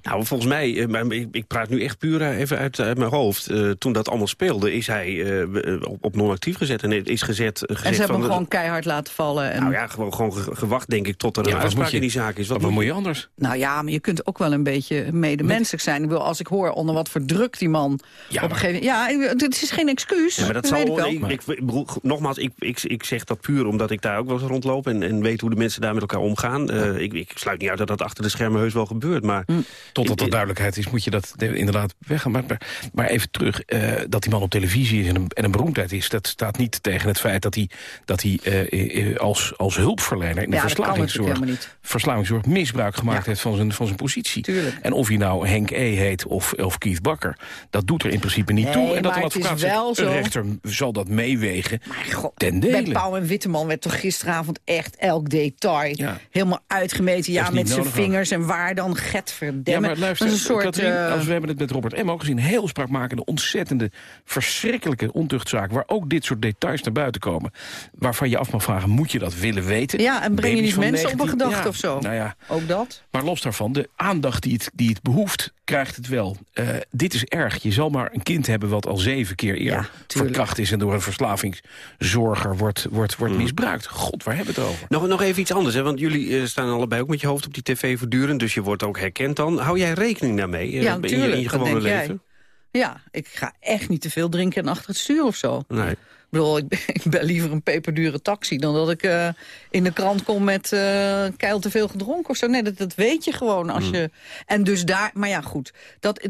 Nou, volgens mij, eh, ik, ik praat nu echt puur eh, even uit, uit mijn hoofd. Eh, toen dat allemaal speelde, is hij eh, op, op non-actief gezet. En is gezet, en ze hebben hem gewoon keihard laten vallen. En... Nou ja, gewoon, gewoon ge- gewacht, denk ik, tot er een Ja, wat uitspraak je- in die zaak is. wat moet moet je anders? Nou ja, maar je kunt ook wel een beetje medemenselijk zijn. Ik bedoel, als ik hoor onder wat voor druk die man op een gegeven moment... Ja, dit is geen excuus. Ja, maar dat zal, ik wel. ik, ik, ik bedoel, nogmaals, ik, ik, ik zeg dat puur omdat ik daar ook wel eens rondloop... en, en weet hoe de mensen daar met elkaar omgaan. Eh, ik, ik sluit niet uit dat dat achter de schermen heus wel gebeurt. Maar Totdat er duidelijkheid is, moet je dat de- inderdaad weggaan. Maar, maar, even terug, eh, dat die man op televisie is en een, en een beroemdheid is... dat staat niet tegen het feit dat hij, dat hij eh, eh, als, als hulpverlener... in de Ja, dat verslavingszorg, verslavingszorg misbruik gemaakt heeft van zijn, van zijn positie. Tuurlijk. En of hij nou Henk E. heet of, of Keith Bakker, dat doet er in principe niet Nee, toe. En dat een advocaat wel zegt, een rechter zal dat meewegen ten Bij dele. Pauw en Witteman werd toch gisteravond echt elk detail helemaal uitgemeten. Ja, Dat met zijn vingers en waar dan get. Maar luister, een soort... Katrien, eh, als we hebben het met Robert M. ook gezien... heel spraakmakende, ontzettende, verschrikkelijke ontuchtzaak... waar ook dit soort details naar buiten komen... waarvan je af mag vragen, moet je dat willen weten? Ja, en breng je niet mensen op een 19 gedachte ja, of zo? Nou ja, Ook dat? maar los daarvan, de aandacht die het, die het behoeft, krijgt het wel. Eh, dit is erg. Je zal maar een kind hebben wat al zeven keer eerder verkracht is... en door een verslavingszorger wordt, wordt, wordt Mm. misbruikt. God, waar hebben we het over? Nog, nog even iets anders, hè? want jullie eh, staan allebei ook met je hoofd op die tv voortdurend... dus je wordt ook herkend dan. Hou jij rekening daarmee eh, ja, in, je, in gewone leven? Jij? Ja, ik ga echt niet te veel drinken en achter het stuur of zo. Nee. Ik bedoel, ik ben, <laughs> ik ben liever een peperdure taxi... dan dat ik eh, in de krant kom met eh keil te veel gedronken of zo. Nee, dat, dat weet je gewoon als Mm. je... En dus daar... Maar ja, goed. Dat,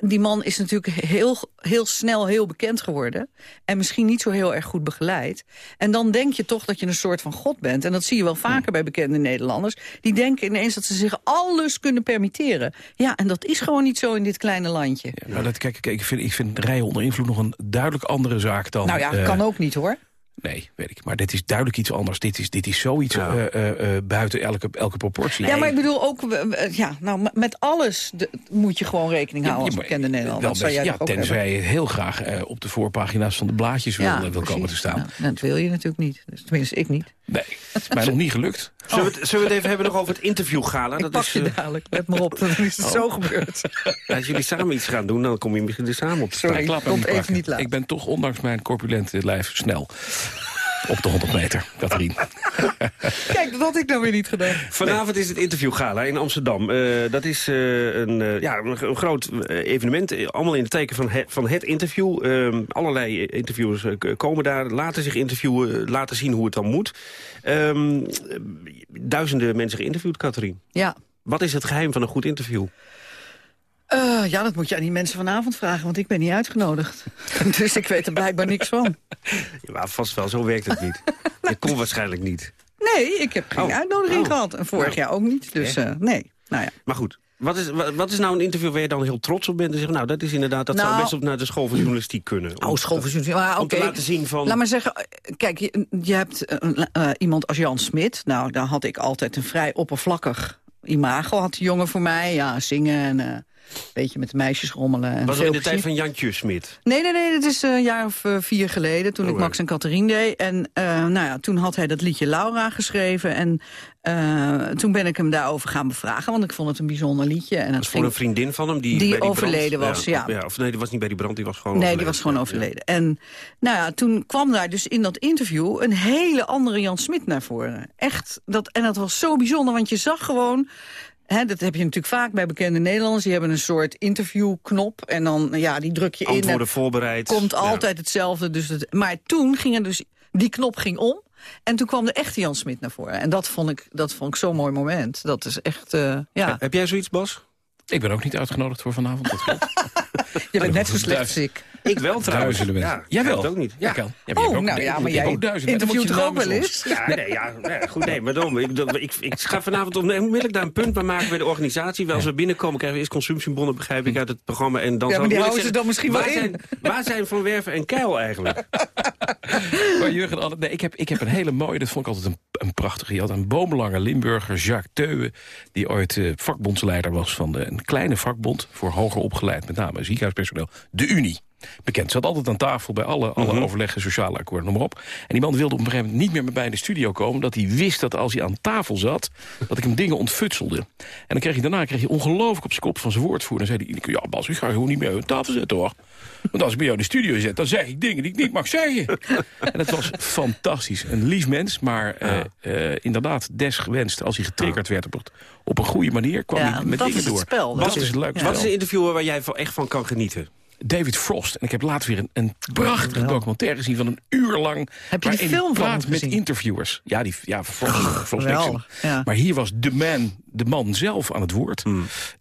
die man is natuurlijk heel, heel snel heel bekend geworden. En misschien niet zo heel erg goed begeleid. En dan denk je toch dat je een soort van god bent. En dat zie je wel vaker bij bekende Nederlanders. Die denken ineens dat ze zich alles kunnen permitteren. Ja, en dat is gewoon niet zo in dit kleine landje. Maar dat, kijk, kijk, ik, vind, ik vind rijden onder invloed nog een duidelijk andere zaak dan... nou ja, eh, kan ook niet hoor. Nee, weet ik. Maar dit is duidelijk iets anders. Dit is, dit is zoiets eh, eh, eh, buiten elke, elke proportie. Ja, maar ik bedoel ook, ja, nou, met alles de- moet je gewoon rekening houden als bekende Nederlander. Wel Dat jij ja, tenzij je heel graag eh, op de voorpagina's van de blaadjes wil, Ja, wil komen te staan. Ja, dat wil je natuurlijk niet. Dus tenminste, ik niet. Nee, het is mij nog niet gelukt. <laughs> Zullen, we het, zullen we het even hebben nog over het interviewgala? Ik pak je eh, dadelijk, let maar op. Dan is het <laughs> Oh. zo gebeurd. Als jullie samen iets gaan doen, dan kom je misschien er samen op te Sorry, staan. Me komt even niet laat. Ik ben toch ondanks mijn corpulente lijf snel. Op de 100 meter, Katrien. <laughs> Kijk, dat had ik nou weer niet gedaan. Vanavond is het interviewgala in Amsterdam. Eh, dat is eh, een, eh, ja, een, een groot evenement. Allemaal in het teken van het, van het interview. Eh, allerlei interviewers komen daar, laten zich interviewen, laten zien hoe het dan moet. Ehm, duizenden mensen geïnterviewd, Katrien. Ja. Wat is het geheim van een goed interview? Eh, ja, dat moet je aan die mensen vanavond vragen, want ik ben niet uitgenodigd. <laughs> dus ik weet er blijkbaar niks van. Ja, vast wel, zo werkt het niet. <laughs> Je komt waarschijnlijk niet. Nee, ik heb geen Oh. uitnodiging Oh. gehad. En vorig Oh. jaar ook niet. Dus eh, nee. Nou ja. Maar goed, Wat is, wat, is nou een interview waar je dan heel trots op bent? En zegt, nou, dat is inderdaad, dat zou Nou- best op naar de school van journalistiek kunnen. Oh, school van journalistiek. Maar Om te oké. laten zien van... Laat maar zeggen, eh, kijk, je, je hebt iemand als Jan Smit. Nou, daar had ik altijd een vrij oppervlakkig imago. Had die jongen voor mij, ja, zingen en beetje met de meisjes rommelen. En was veel in de tijd van Jantje Smit. Nee, nee, nee, dat is eh, een jaar of eh, vier geleden, toen Oh, ik. Max en Catherine deed. En eh, nou ja, toen had hij dat liedje Laura geschreven. En toen ben ik hem daarover gaan bevragen, want ik vond het een bijzonder liedje. En Dat het was voor een vriendin van hem die, Die bij die overleden brand- was, ja. Of nee, die was niet bij die brand, die was gewoon Nee, die overleden. was gewoon Ja, overleden. En nou ja, toen kwam daar dus in dat interview een hele andere Jan Smit naar voren. Echt, dat, en dat was zo bijzonder, want je zag gewoon... Hè, dat heb je natuurlijk vaak bij bekende Nederlanders. Die hebben een soort interviewknop en dan, ja, die druk je in. Antwoorden en voorbereid. komt Ja. altijd hetzelfde. Dus het, maar toen ging er dus, die knop ging om. En toen kwam de echte Jan Smit naar voren. En dat vond ik, dat vond ik zo'n mooi moment. Dat is echt, eh, ja. Heb jij zoiets, Bas? Ik ben ook niet uitgenodigd voor vanavond. Dat klopt. <laughs> Je bent net zo slecht als ik. Ik wel trouwens. Duizenden mensen. Ja, Jij wel? ik ook niet. Ja, Ja. kan. Ja, maar Oh, ook- nou ja, maar jij. Dan interviewt je toch ook wel eens? Ja, nee, ja, nee, goed, nee, maar daarom. Ik, dat- ik, ik ga vanavond onmiddellijk daar een punt bij maken bij de organisatie. Wel, Als we binnenkomen krijgen we eerst consumptiebonnen, begrijp ik, uit het programma. En dan Ja, maar die houden ze dan misschien wel waar in. Zijn, <laughs> waar zijn Van Werven en Keil eigenlijk? <laughs> Maar Jurgen, nee, ik, heb, ik heb een hele mooie, dat vond ik altijd een, een prachtige. Je had een boomlange Limburger, Jacques Teuwe... die ooit eh, vakbondsleider was van de, een kleine vakbond... voor hoger opgeleid, met name ziekenhuispersoneel, de Unie. Bekend, zat altijd aan tafel bij alle, alle Mhm. overleggen, sociale akkoorden, noem maar op. En die man wilde op een gegeven moment niet meer met mij in de studio komen... omdat hij wist dat als hij aan tafel zat, dat ik hem dingen ontfutselde. En dan kreeg hij daarna kreeg hij ongelooflijk op zijn kop van zijn woordvoerder. En zei hij, ja Bas, ik ga gewoon niet meer aan tafel zitten hoor. Want als ik bij jou in de studio zit, dan zeg ik dingen die ik niet mag zeggen. en het was fantastisch. Een lief mens, maar eh, eh, inderdaad desgewenst. Als hij getriggerd werd op, het- op een goede manier, kwam Ja, hij met dat dingen is het door. spel. Dat Dat is het leuke Wat is een interview waar jij van- echt van kan genieten? David Frost. En ik heb later weer een, een prachtige documentaire gezien van een uur lang. Heb je die film van met gezien? interviewers. Ja, die, ja Frost, ja. Maar hier was de man, de man zelf aan het woord.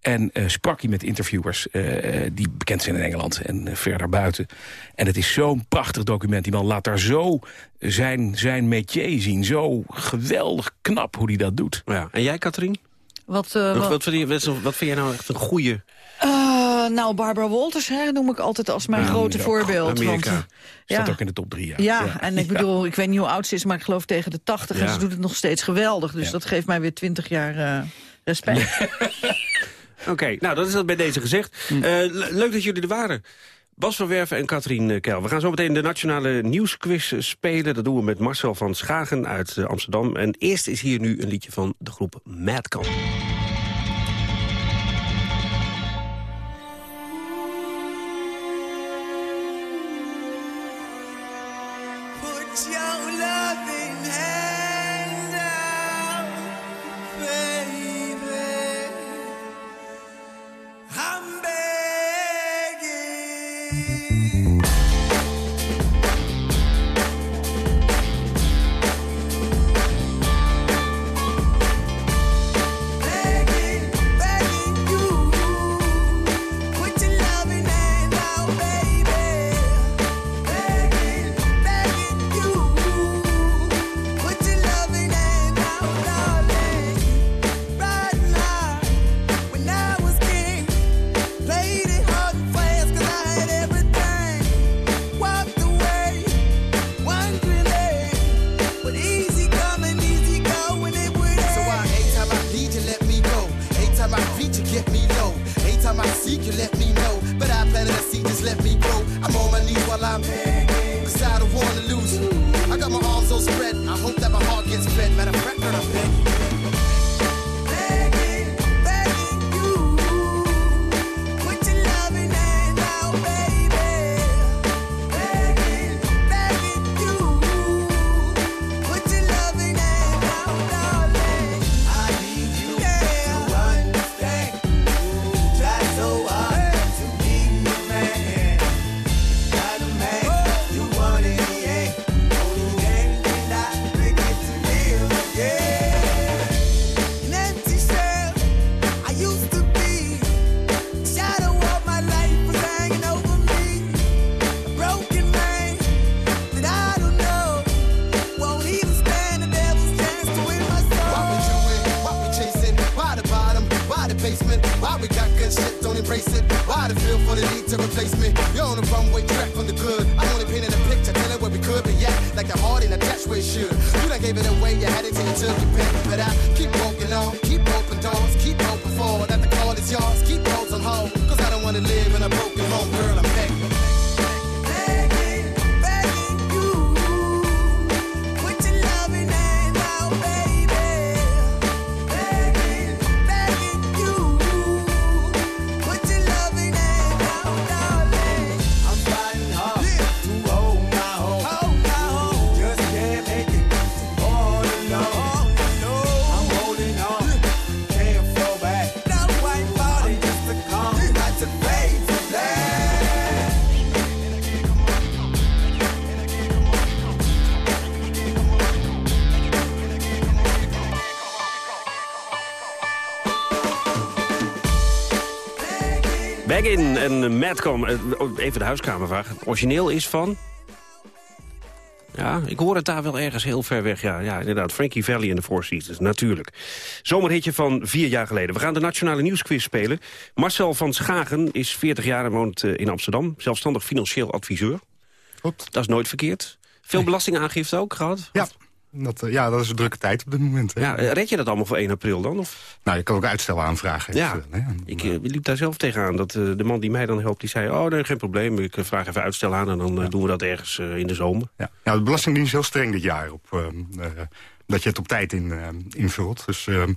En eh, sprak hij met interviewers eh, eh, die bekend zijn in Engeland en eh, ver daarbuiten. En het is zo'n prachtig document. Die man laat daar zo zijn, zijn métier zien. Zo geweldig knap hoe hij dat doet. Ja. En jij, Katrien? Wat, eh, Wat, wat- wat, vind je, wat, wat vind jij nou echt een goede... Eh, nou, Barbara Walters hè, noem ik altijd als mijn Ja, grote voorbeeld. Amerika. Want, Staat ja. ook in de top drie. Ja, Ja, en ik bedoel, ik weet niet hoe oud ze is, maar ik geloof tegen de 80 en ze doet het nog steeds geweldig. Dus dat geeft mij weer 20 jaar eh, respect. <laughs> Oké, nou dat is dat bij deze gezegd. Hm. Eh, le- leuk dat jullie er waren. Bas van Werven en Katrien Keil. We gaan zo meteen de nationale nieuwsquiz spelen. Dat doen we met Marcel van Schagen uit Amsterdam. En eerst is hier nu een liedje van de groep Madcap. En Madcom. Eh, Even de huiskamervraag. Het origineel is van... Ja, ik hoor het daar wel ergens heel ver weg. Ja, ja inderdaad. Frankie Valli en de Four Seasons, natuurlijk. Zomerhitje van vier jaar geleden. We gaan de Nationale Nieuwsquiz spelen. Marcel van Schagen is 40 jaar en woont eh, in Amsterdam. Zelfstandig financieel adviseur. Dat is nooit verkeerd. Veel belastingaangifte ook gehad? Ja. Dat, eh, ja, dat is een drukke tijd op dit moment. hè. Ja, eh, red je dat allemaal voor 1 april dan? Of? Nou, je kan ook uitstel aanvragen. Ja, ik eh, liep daar zelf tegenaan. Dat de man die mij dan helpt, die zei... oh, nee, geen probleem, ik vraag even uitstel aan... en dan doen we dat ergens in de zomer. Ja. Ja, de Belastingdienst is heel streng dit jaar op ehm, eh, dat je het op tijd in, ehm, invult. Dus ehm,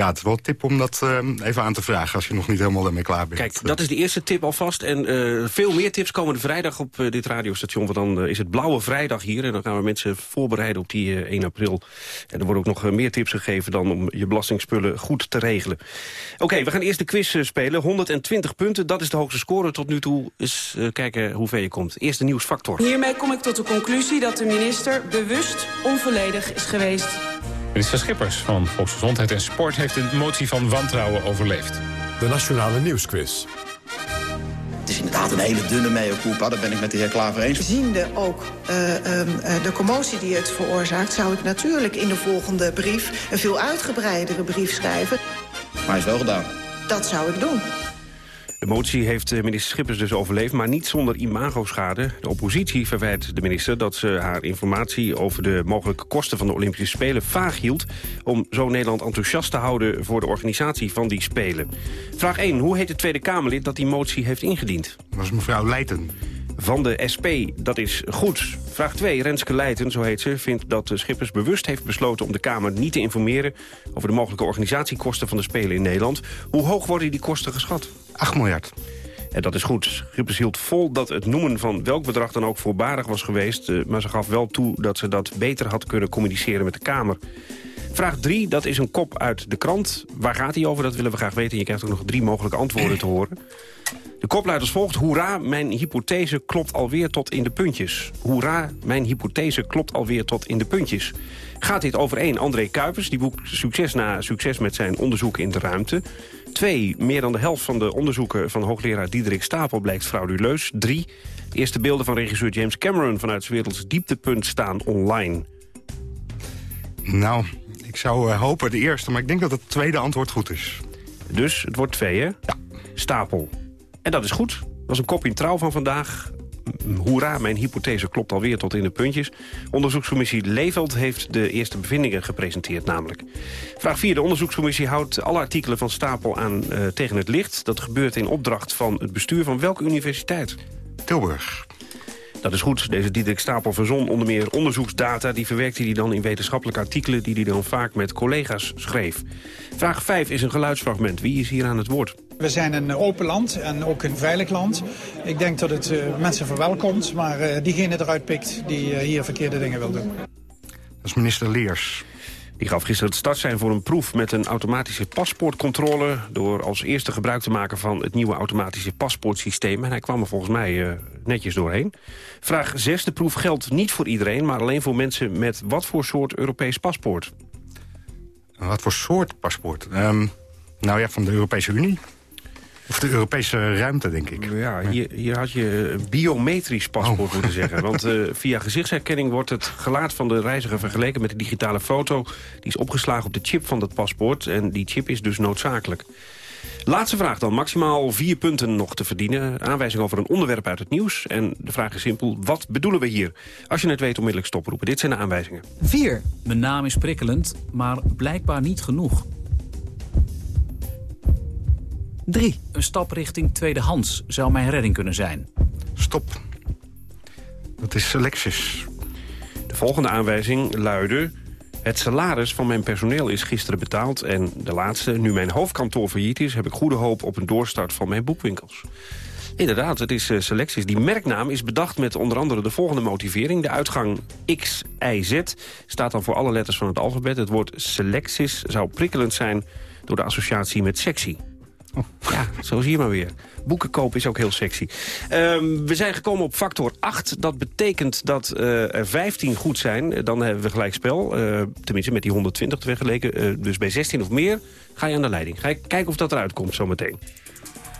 ja, het is wel een tip om dat ehm, even aan te vragen als je nog niet helemaal daarmee klaar bent. Kijk, dat is de eerste tip alvast. En eh, veel meer tips komen de vrijdag op eh, dit radiostation. Want dan eh, is het Blauwe Vrijdag hier. En dan gaan we mensen voorbereiden op die eh, 1 april. En er worden ook nog eh, meer tips gegeven dan om je belastingspullen goed te regelen. Oké, we gaan eerst de quiz eh, spelen. 120 punten, dat is de hoogste score tot nu toe. Eens eh, kijken hoe ver je komt. Eerst de nieuwsfactor. Hiermee kom ik tot de conclusie dat de minister bewust onvolledig is geweest. Minister Schippers van Volksgezondheid en Sport heeft een motie van wantrouwen overleefd. De Nationale Nieuwsquiz. Het is inderdaad een hele dunne meekoepa, daar ben ik met de heer Klaver eens. Ziende ook eh, ehm, eh, de commotie die het veroorzaakt... zou ik natuurlijk in de volgende brief een veel uitgebreidere brief schrijven. Maar hij is wel gedaan. Dat zou ik doen. De motie heeft eh, minister Schippers dus overleefd, maar niet zonder imagoschade. De oppositie verwijt de minister dat ze haar informatie over de mogelijke kosten van de Olympische Spelen vaag hield... om zo Nederland enthousiast te houden voor de organisatie van die Spelen. Vraag 1. Hoe heet het Tweede Kamerlid dat die motie heeft ingediend? Dat was mevrouw Leijten. Van de SP, dat is goed. Vraag 2. Renske Leijten, zo heet ze, vindt dat de Schippers bewust heeft besloten... om de Kamer niet te informeren over de mogelijke organisatiekosten van de Spelen in Nederland. Hoe hoog worden die kosten geschat? 8 miljard. En dat is goed. Schippers hield vol dat het noemen van welk bedrag dan ook voorbarig was geweest... eh, maar ze gaf wel toe dat ze dat beter had kunnen communiceren met de Kamer. Vraag 3, dat is een kop uit de krant. Waar gaat die over? Dat willen we graag weten. Je krijgt ook nog drie mogelijke antwoorden te horen. De kop luidt als volgt. Hoera, mijn hypothese klopt alweer tot in de puntjes. Hoera, mijn hypothese klopt alweer tot in de puntjes. Gaat dit over één André Kuipers, die boekt succes na succes met zijn onderzoeken in de ruimte. Twee, meer dan de helft van de onderzoeken van hoogleraar Diederik Stapel blijkt frauduleus. Drie, de eerste beelden van regisseur James Cameron vanuit 's werelds dieptepunt staan online. Nou, ik zou eh, hopen de eerste, maar ik denk dat het tweede antwoord goed is. Dus het wordt twee, hè? Ja. Stapel. En dat is goed. Dat was een kop in trouw van vandaag. Hoera, mijn hypothese klopt alweer tot in de puntjes. Onderzoekscommissie Leveld heeft de eerste bevindingen gepresenteerd namelijk. Vraag 4. De onderzoekscommissie houdt alle artikelen van Stapel aan eh, tegen het licht. Dat gebeurt in opdracht van het bestuur van welke universiteit? Tilburg. Dat is goed. Deze Diederik Stapel verzon onder meer onderzoeksdata. Die verwerkte hij dan in wetenschappelijke artikelen... die hij dan vaak met collega's schreef. Vraag 5 is een geluidsfragment. Wie is hier aan het woord? We zijn een open land en ook een veilig land. Ik denk dat het eh, mensen verwelkomt, maar eh, diegene eruit pikt die eh, hier verkeerde dingen wil doen. Dat is minister Leers. Die gaf gisteren het startsein voor een proef met een automatische paspoortcontrole... door als eerste gebruik te maken van het nieuwe automatische paspoortsysteem. En hij kwam er volgens mij eh, netjes doorheen. Vraag 6. De proef geldt niet voor iedereen, maar alleen voor mensen met wat voor soort Europees paspoort? Wat voor soort paspoort? Ehm, nou ja, van de Europese Unie. Of de Europese ruimte, denk ik. Ja, hier, hier had je een biometrisch paspoort moeten zeggen. Want eh, via gezichtsherkenning wordt het gelaat van de reiziger vergeleken met de digitale foto. Die is opgeslagen op de chip van dat paspoort. En die chip is dus noodzakelijk. Laatste vraag dan. Maximaal vier punten nog te verdienen. Aanwijzing over een onderwerp uit het nieuws. En de vraag is simpel. Wat bedoelen we hier? Als je het weet, onmiddellijk stoproepen. Dit zijn de aanwijzingen. 4. Mijn naam is prikkelend, maar blijkbaar niet genoeg. 3. Een stap richting tweedehands zou mijn redding kunnen zijn. Stop. Dat is Lexus. De volgende aanwijzing luidde... Het salaris van mijn personeel is gisteren betaald. En de laatste, nu mijn hoofdkantoor failliet is... heb ik goede hoop op een doorstart van mijn boekwinkels. Inderdaad, het is uh, Selectis. Die merknaam is bedacht met onder andere de volgende motivering. De uitgang X, Y, Z staat dan voor alle letters van het alfabet. Het woord Selectis zou prikkelend zijn door de associatie met sexy. <laughs> Ja, zo zie je maar weer. Boeken kopen is ook heel sexy. Ehm, we zijn gekomen op factor 8. Dat betekent dat eh, er 15 goed zijn. Eh, Dan hebben we gelijk spel. Eh, tenminste, met die 120 vergeleken. Eh, dus bij 16 of meer ga je aan de leiding. Ga je kijken of dat eruit komt zometeen.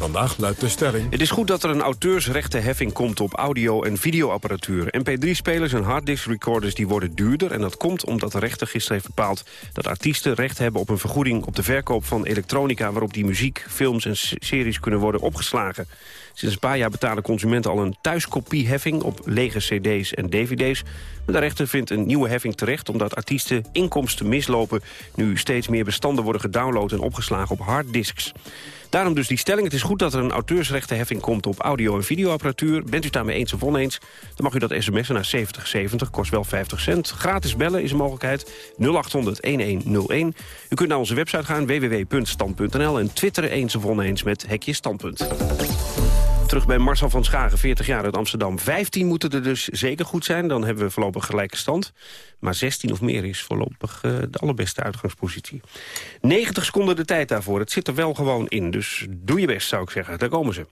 Vandaag luidt de stelling... Het is goed dat er een auteursrechtenheffing komt op audio- en videoapparatuur. MP3-spelers en harddisk-recorders die worden duurder... en dat komt omdat de rechter gisteren heeft bepaald... dat artiesten recht hebben op een vergoeding op de verkoop van elektronica... waarop die muziek, films en series kunnen worden opgeslagen. Sinds een paar jaar betalen consumenten al een thuiskopieheffing... op lege cd's en dvd's. De rechter vindt een nieuwe heffing terecht... omdat artiesten inkomsten mislopen... nu steeds meer bestanden worden gedownload en opgeslagen op harddisks. Daarom dus die stelling. Het is goed dat er een auteursrechtenheffing komt op audio- en videoapparatuur. Bent u daarmee eens of oneens, dan mag u dat sms'en naar 7070, kost wel 50 cent. Gratis bellen is een mogelijkheid, 0800-1101. U kunt naar onze website gaan, www.stand.nl... en twitteren eens of oneens met hekje standpunt. Terug bij Marcel van Schagen, 40 jaar uit Amsterdam. 15 moeten er dus zeker goed zijn, dan hebben we voorlopig gelijke stand. Maar 16 of meer is voorlopig uh, de allerbeste uitgangspositie. 90 seconden de tijd daarvoor, het zit er wel gewoon in. Dus doe je best, zou ik zeggen. Daar komen ze.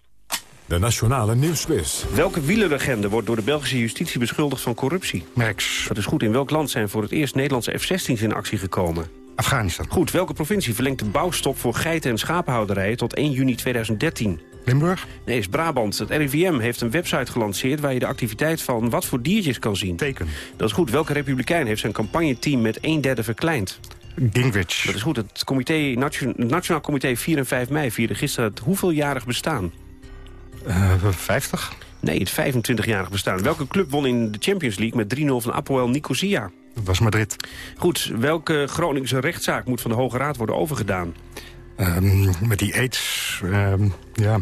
De Nationale Nieuwsquiz. Welke wielerlegende wordt door de Belgische justitie beschuldigd van corruptie? Merks. Dat is goed. In welk land zijn voor het eerst Nederlandse F-16's in actie gekomen? Afghanistan. Goed. Welke provincie verlengt de bouwstop voor geiten- en schapenhouderijen tot 1 juni 2013? Limburg? Nee, is Brabant. Het RIVM heeft een website gelanceerd... waar je de activiteit van wat voor diertjes kan zien. Teken. Dat is goed. Welke republikein heeft zijn campagneteam met een derde verkleind? Gingrich. Dat is goed. Het, comité, Nation, het Nationaal Comité 4 en 5 mei vierde gisteren het hoeveeljarig bestaan? Uh, 50? Nee, het 25-jarig bestaan. Welke club won in de Champions League met 3-0 van Apoel Nicosia? Dat was Madrid. Goed. Welke Groningse rechtszaak moet van de Hoge Raad worden overgedaan? Um, met die aids... Um, ja,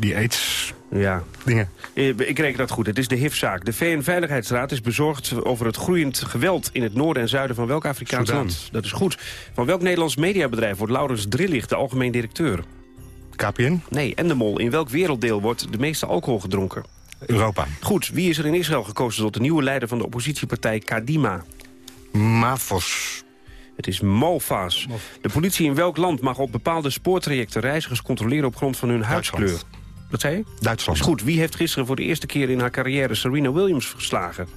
die aids... Ja. Dingen. Ik reken dat goed. Het is de HIV-zaak. De VN-veiligheidsraad is bezorgd over het groeiend geweld... in het noorden en zuiden van welk Afrikaans Sudan. land? Dat is goed. Van welk Nederlands mediabedrijf wordt Laurens Drillich de algemeen directeur? KPN? Nee, en de Mol. In welk werelddeel wordt de meeste alcohol gedronken? Europa. Goed. Wie is er in Israël gekozen tot de nieuwe leider van de oppositiepartij Kadima? Mavos. Het is Mofas. De politie in welk land mag op bepaalde spoortrajecten reizigers controleren op grond van hun huidskleur? Wat zei je? Duitsland. Is goed. Wie heeft gisteren voor de eerste keer in haar carrière Serena Williams verslagen?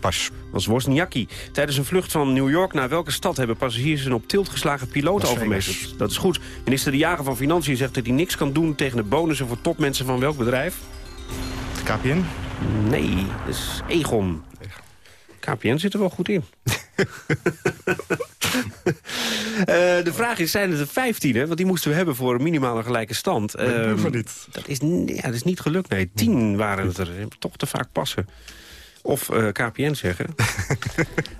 Pas. Dat was Wozniacki. Tijdens een vlucht van New York naar welke stad hebben passagiers een op tilt geslagen piloot overmeesterd? Dat is goed. Minister De Jager van Financiën zegt dat hij niks kan doen tegen de bonussen voor topmensen van welk bedrijf? KPN? Nee, dat is Egon. KPN zit er wel goed in. <laughs> uh, <laughs> de vraag is, zijn het er 15? Hè? Want die moesten we hebben voor een minimale gelijke stand. Niet. Dat, is, ja, dat is niet gelukt. Nee, 10 waren het er. Toch te vaak passen. Of uh, KPN zeggen.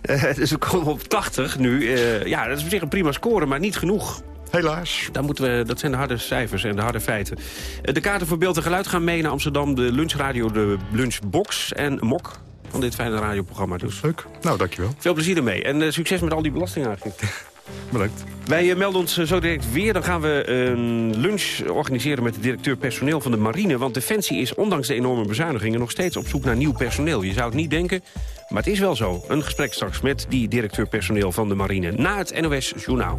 uh, <laughs> dus we komen op 80 nu. Uh, ja, dat is op zich een prima score, maar niet genoeg. Helaas. Dan moeten we, dat zijn de harde cijfers en de harde feiten. De kaarten voor beeld en geluid gaan mee naar Amsterdam. De lunchradio, de lunchbox en mok van dit fijne radioprogramma. Dus. Leuk. Nou, dankjewel. Veel plezier ermee. En uh, succes met al die belastingaangifte. <laughs> Bedankt. Wij uh, melden ons uh, zo direct weer. Dan gaan we een lunch organiseren met de directeur personeel van de marine. Want Defensie is ondanks de enorme bezuinigingen nog steeds op zoek naar nieuw personeel. Je zou het niet denken, maar het is wel zo. Een gesprek straks met die directeur personeel van de marine. Na het NOS Journaal.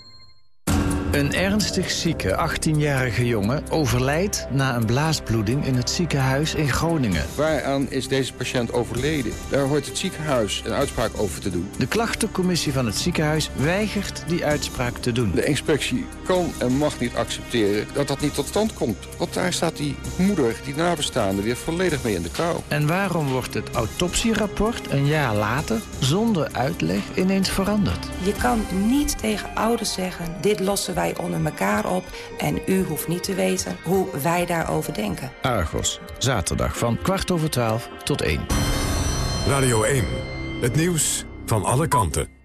Een ernstig zieke 18-jarige jongen overlijdt na een blaasbloeding in het ziekenhuis in Groningen. Waaraan is deze patiënt overleden? Daar hoort het ziekenhuis een uitspraak over te doen. De klachtencommissie van het ziekenhuis weigert die uitspraak te doen. De inspectie kan en mag niet accepteren dat dat niet tot stand komt. Want daar staat die moeder, die nabestaande, weer volledig mee in de kou. En waarom wordt het autopsierapport een jaar later zonder uitleg ineens veranderd? Je kan niet tegen ouders zeggen, dit lossen wij onder elkaar op... en u hoeft niet te weten hoe wij daarover denken. Argos, zaterdag van kwart over twaalf tot één. Radio 1, het nieuws van alle kanten.